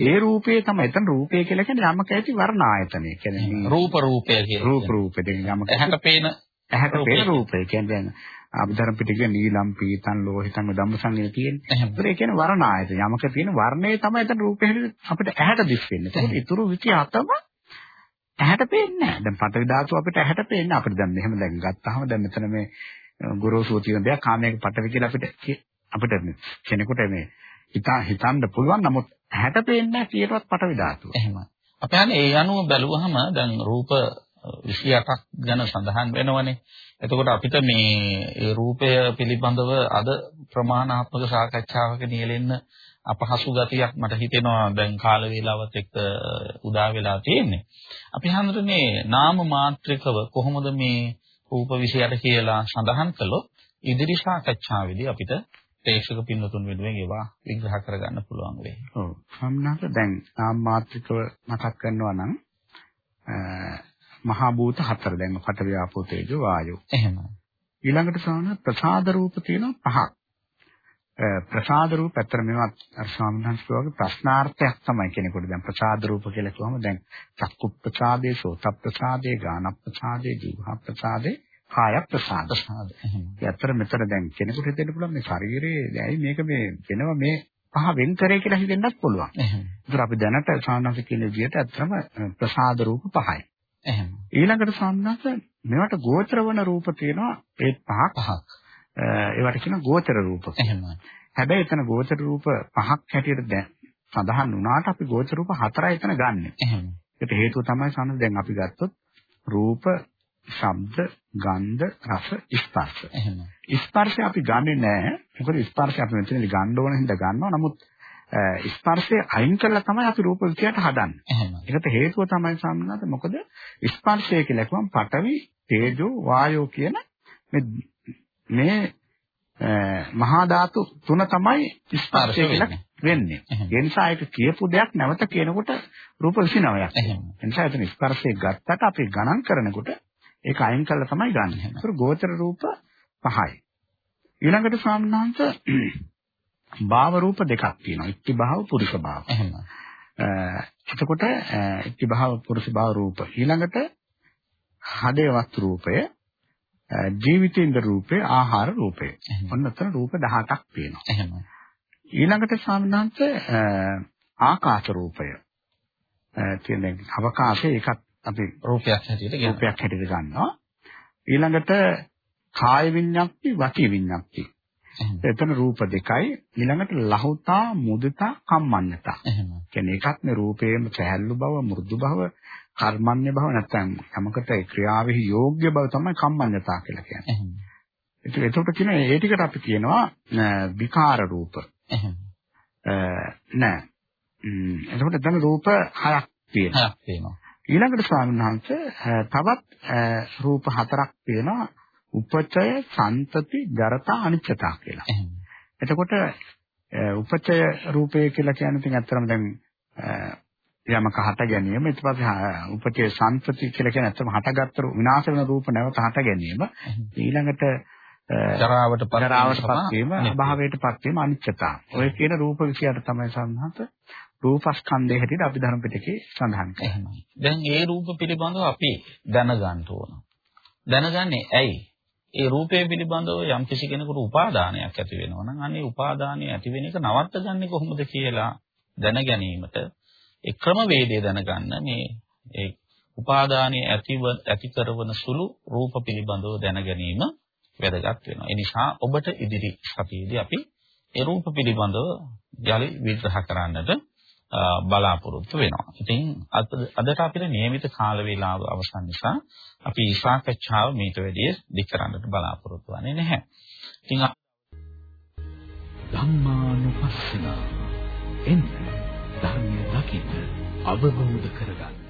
ඒ රූපේ තමයි එතන රූපය කියලා කියන්නේ යමක ඇති වර්ණ ආයතනය. කියන්නේ රූප රූපය කියලා. රූප රූපේ දැන් යමක ඇහැට පේන ඇහැට පේන රූපය. කියන්නේ අභිධර්ම පිටකේ නීලම් පීතන් ලෝහිතන් ධම්මසංගය තියෙන්නේ. ඒතර ඒ කියන්නේ වර්ණ ආයතන. යමක තියෙන වර්ණය තමයි එතන රූපේ අපිට ඇහැට දිස් වෙන්නේ. ඒකට ඊතුරු විචි හතම ඇහැට පේන්නේ නැහැ. දැන් පටවි ධාතුව අපිට ඇහැට පේන්නේ. අපිට දැන් මෙහෙම දැන් ගත්තාම දැන් මෙතන මේ ගොරෝසු තියෙන දෙයක් කාමයක පටවි කියලා අපිට අපිට කෙනෙකුට මේ හිතා හිතන්න පුළුවන්. නමුත් ඇහැට පේන්නේ නැහැ කීයටවත් පටවි ධාතුව. එහෙමයි. අපි හන්නේ ඒ අනුව බැලුවහම දැන් රූප 28ක් ගැන සඳහන් වෙනවනේ. එතකොට අපිට මේ ඒ රූපය පිළිබඳව අද ප්‍රමාණාත්මක සාකච්ඡාවක නියැලෙන්න අපහසු ගතියක් මට හිතෙනවා දැන් කාල වේලාවත් එක්ක උදා වෙලා තියෙන්නේ. අපි හඳුනන්නේ නාම මාත්‍රිකව කොහොමද මේ රූප විෂයට කියලා සඳහන් කළොත් ඉදිරි සාකච්ඡාවේදී අපිට ප්‍රේක්ෂක පින්නතුන් වෙනුවෙන් ඒවා විග්‍රහ කරගන්න පුළුවන් වෙයි. ඔව්. සම්නාත දැන් නාම මාත්‍රිකව මතක් කරනවා නම් මහා භූත හතර දැන් පඨවි ආපෝ තේජෝ වායෝ. එහෙමයි. ඊළඟට සාන ප්‍රසාද රූප තියෙනවා පහක්. ප්‍රසාද රූප අතර මේවා අර ස්වාමීන් ප්‍රශ්නාර්ථයක් තමයි කෙනෙකුට දැන් ප්‍රසාද රූප කියලා කිව්වම දැන් චක්කු ප්‍රසාදේ සෝත ප්‍රසාදේ ගාන ප්‍රසාදේ ජීව ප්‍රසාදේ කාය ප්‍රසාද ප්‍රසාද එහෙනම් අතර මෙතන දැන් කෙනෙකුට හිතෙන්න පුළුවන් මේ ශරීරයේ දැයි මේක මේ වෙනව මේ පහ වෙන් කරේ කියලා හිතෙන්නත් පුළුවන්. එහෙනම් ඒතර අපි දැනට සාමාන්‍ය කියන විදිහට අත්‍තරම ප්‍රසාද රූප පහයි. එහෙම. ඊළඟට සම්නස මේවට ගෝචර වන රූප තියෙනවා ඒ පහක් පහක්. ඒවට කියන ගෝචර රූප. එහෙම. හැබැයි එතන ගෝචර රූප පහක් හැටියට දැන් සඳහන් වුණාට අපි ගෝචර රූප හතරයි එතන ගන්නෙ. එහෙම. ඒකට හේතුව තමයි සම්මත දැන් අපි ගත්තොත් රූප, ශබ්ද, ගන්ධ, රස, ස්පර්ශ. එහෙම. ස්පර්ශය අපි ගන්නෙ නෑ. මොකද ස්පර්ශය අපි මෙතනදී ගන්න ඕන හින්දා ගන්නවා. නමුත් ස්පර්ශය අයින් කළා තමයි අපි රූප විචයට හදන්නේ. එහෙම. ඒකට හේතුව තමයි සම්මත මොකද ස්පර්ශය කියලා කිව්වම පඨවි, තේජෝ, වායෝ කියන මේ මහා ධාතු තුන තමයි ස්පර්ශය කියලා වෙන්නේ. ඒ නිසා ඒක කියපු දෙයක් නැවත කියනකොට රූප විසිනවයක්. ඒ නිසා එතන ස්පර්ශය ගත්තට අපි ගණන් කරනකොට ඒක අයින් කළා තමයි ගන්න. ඒතර ගෝචර රූප පහයි. ඊළඟට ස්වාමීනාන්ත භාව රූප දෙකක් තියෙනවා. ඉක්ති භාව පුරුෂ භාව. එහෙම. එතකොට ඉක්ති භාව පුරුෂ භාව රූප. ඊළඟට හදේවත් රූපය ජීවිතේන්ද්‍ර රූපේ ආහාර රූපේ. ඔන්න ඔතන රූප 18ක් තියෙනවා. එහෙම. ඊළඟට සාමනාන්ත ආකාශ රූපය. කියන්නේ අවකාශය ඒකත් අපි රූපයක් හැටියට රූපයක් හැටියට ගන්නවා. ඊළඟට කාය විඤ්ඤාක්ති වාචී විඤ්ඤාක්ති. එතන රූප දෙකයි ඊළඟට ලහුතා මුදිතා කම්මඤ්ඤතා. එහෙම. කියන්නේ ඒකත් මේ රූපේම සහැල්ලු බව මෘදු බව කර්මඤ්ඤ බව නැත්නම් යමකට ක්‍රියාවෙහි යෝග්‍ය බව තමයි කම්මඤ්ඤතා කියලා කියන්නේ. එහෙම. ඒක එතකොට කියන ඒ ටිකට අපි කියනවා විකාර රූප. එහෙම. නෑ. එතකොට දැන් රූප හයක් තියෙනවා. හයක් තියෙනවා. ඊළඟට ස්වාමීන් වහන්සේ තවත් රූප හතරක් තියෙනවා. උපචය, සන්තති, ජරතා, අනිච්චතා කියලා. එතකොට උපචය රූපය කියලා කියන්නේ ඉතින් ඇත්තටම දැන් යමක හට ගැනීම ඊට පස්සේ උපචේ සංතති කියලා කියන ඇත්තම හටගත්තු විනාශ වෙන රූප නැවත හට ගැනීම ඊළඟට ජරාවට පරාවටපත් වීම අභාවයටපත් වීම අනිත්‍යතා. ඔය කියන රූප විෂයට තමයි සම්හත රූපස්කන්ධය හැටියට අපි ධර්ම පිටකේ සඳහන් කරන්නේ. එහෙමයි. දැන් ඒ රූප පිළිබඳව අපි දැනගන්න ඕන. දැනගන්නේ ඇයි? ඒ රූපය පිළිබඳව යම් කිසි කෙනෙකුට උපාදානයක් ඇති වෙනවා නම් අනේ උපාදානය ඇති වෙන එක නවත්තගන්නේ කොහොමද කියලා දැන ගැනීමට ඒ ක්‍රමවේදය දැනගන්න මේ ඒ උපාදානයේ ඇතිව ඇති කරන සුළු රූප පිළිබඳව දැන ගැනීම වැදගත් වෙනවා. ඒ නිසා ඔබට ඉදිරි සතියේදී අපි ඒ රූප පිළිබඳව යලි විග්‍රහ කරන්නට බලාපොරොත්තු වෙනවා. ඉතින් අදට අපිට નિયમિત කාල වේලාව අවසන් නිසා අපි සාකච්ඡාව මීට වැඩිය දික් කරන්නට බලාපොරොත්තු වෙන්නේ නැහැ. ඉතින් ධම්මානුපස්සන එන්න ධර්මය දකින්න අවබෝධ කරගන්න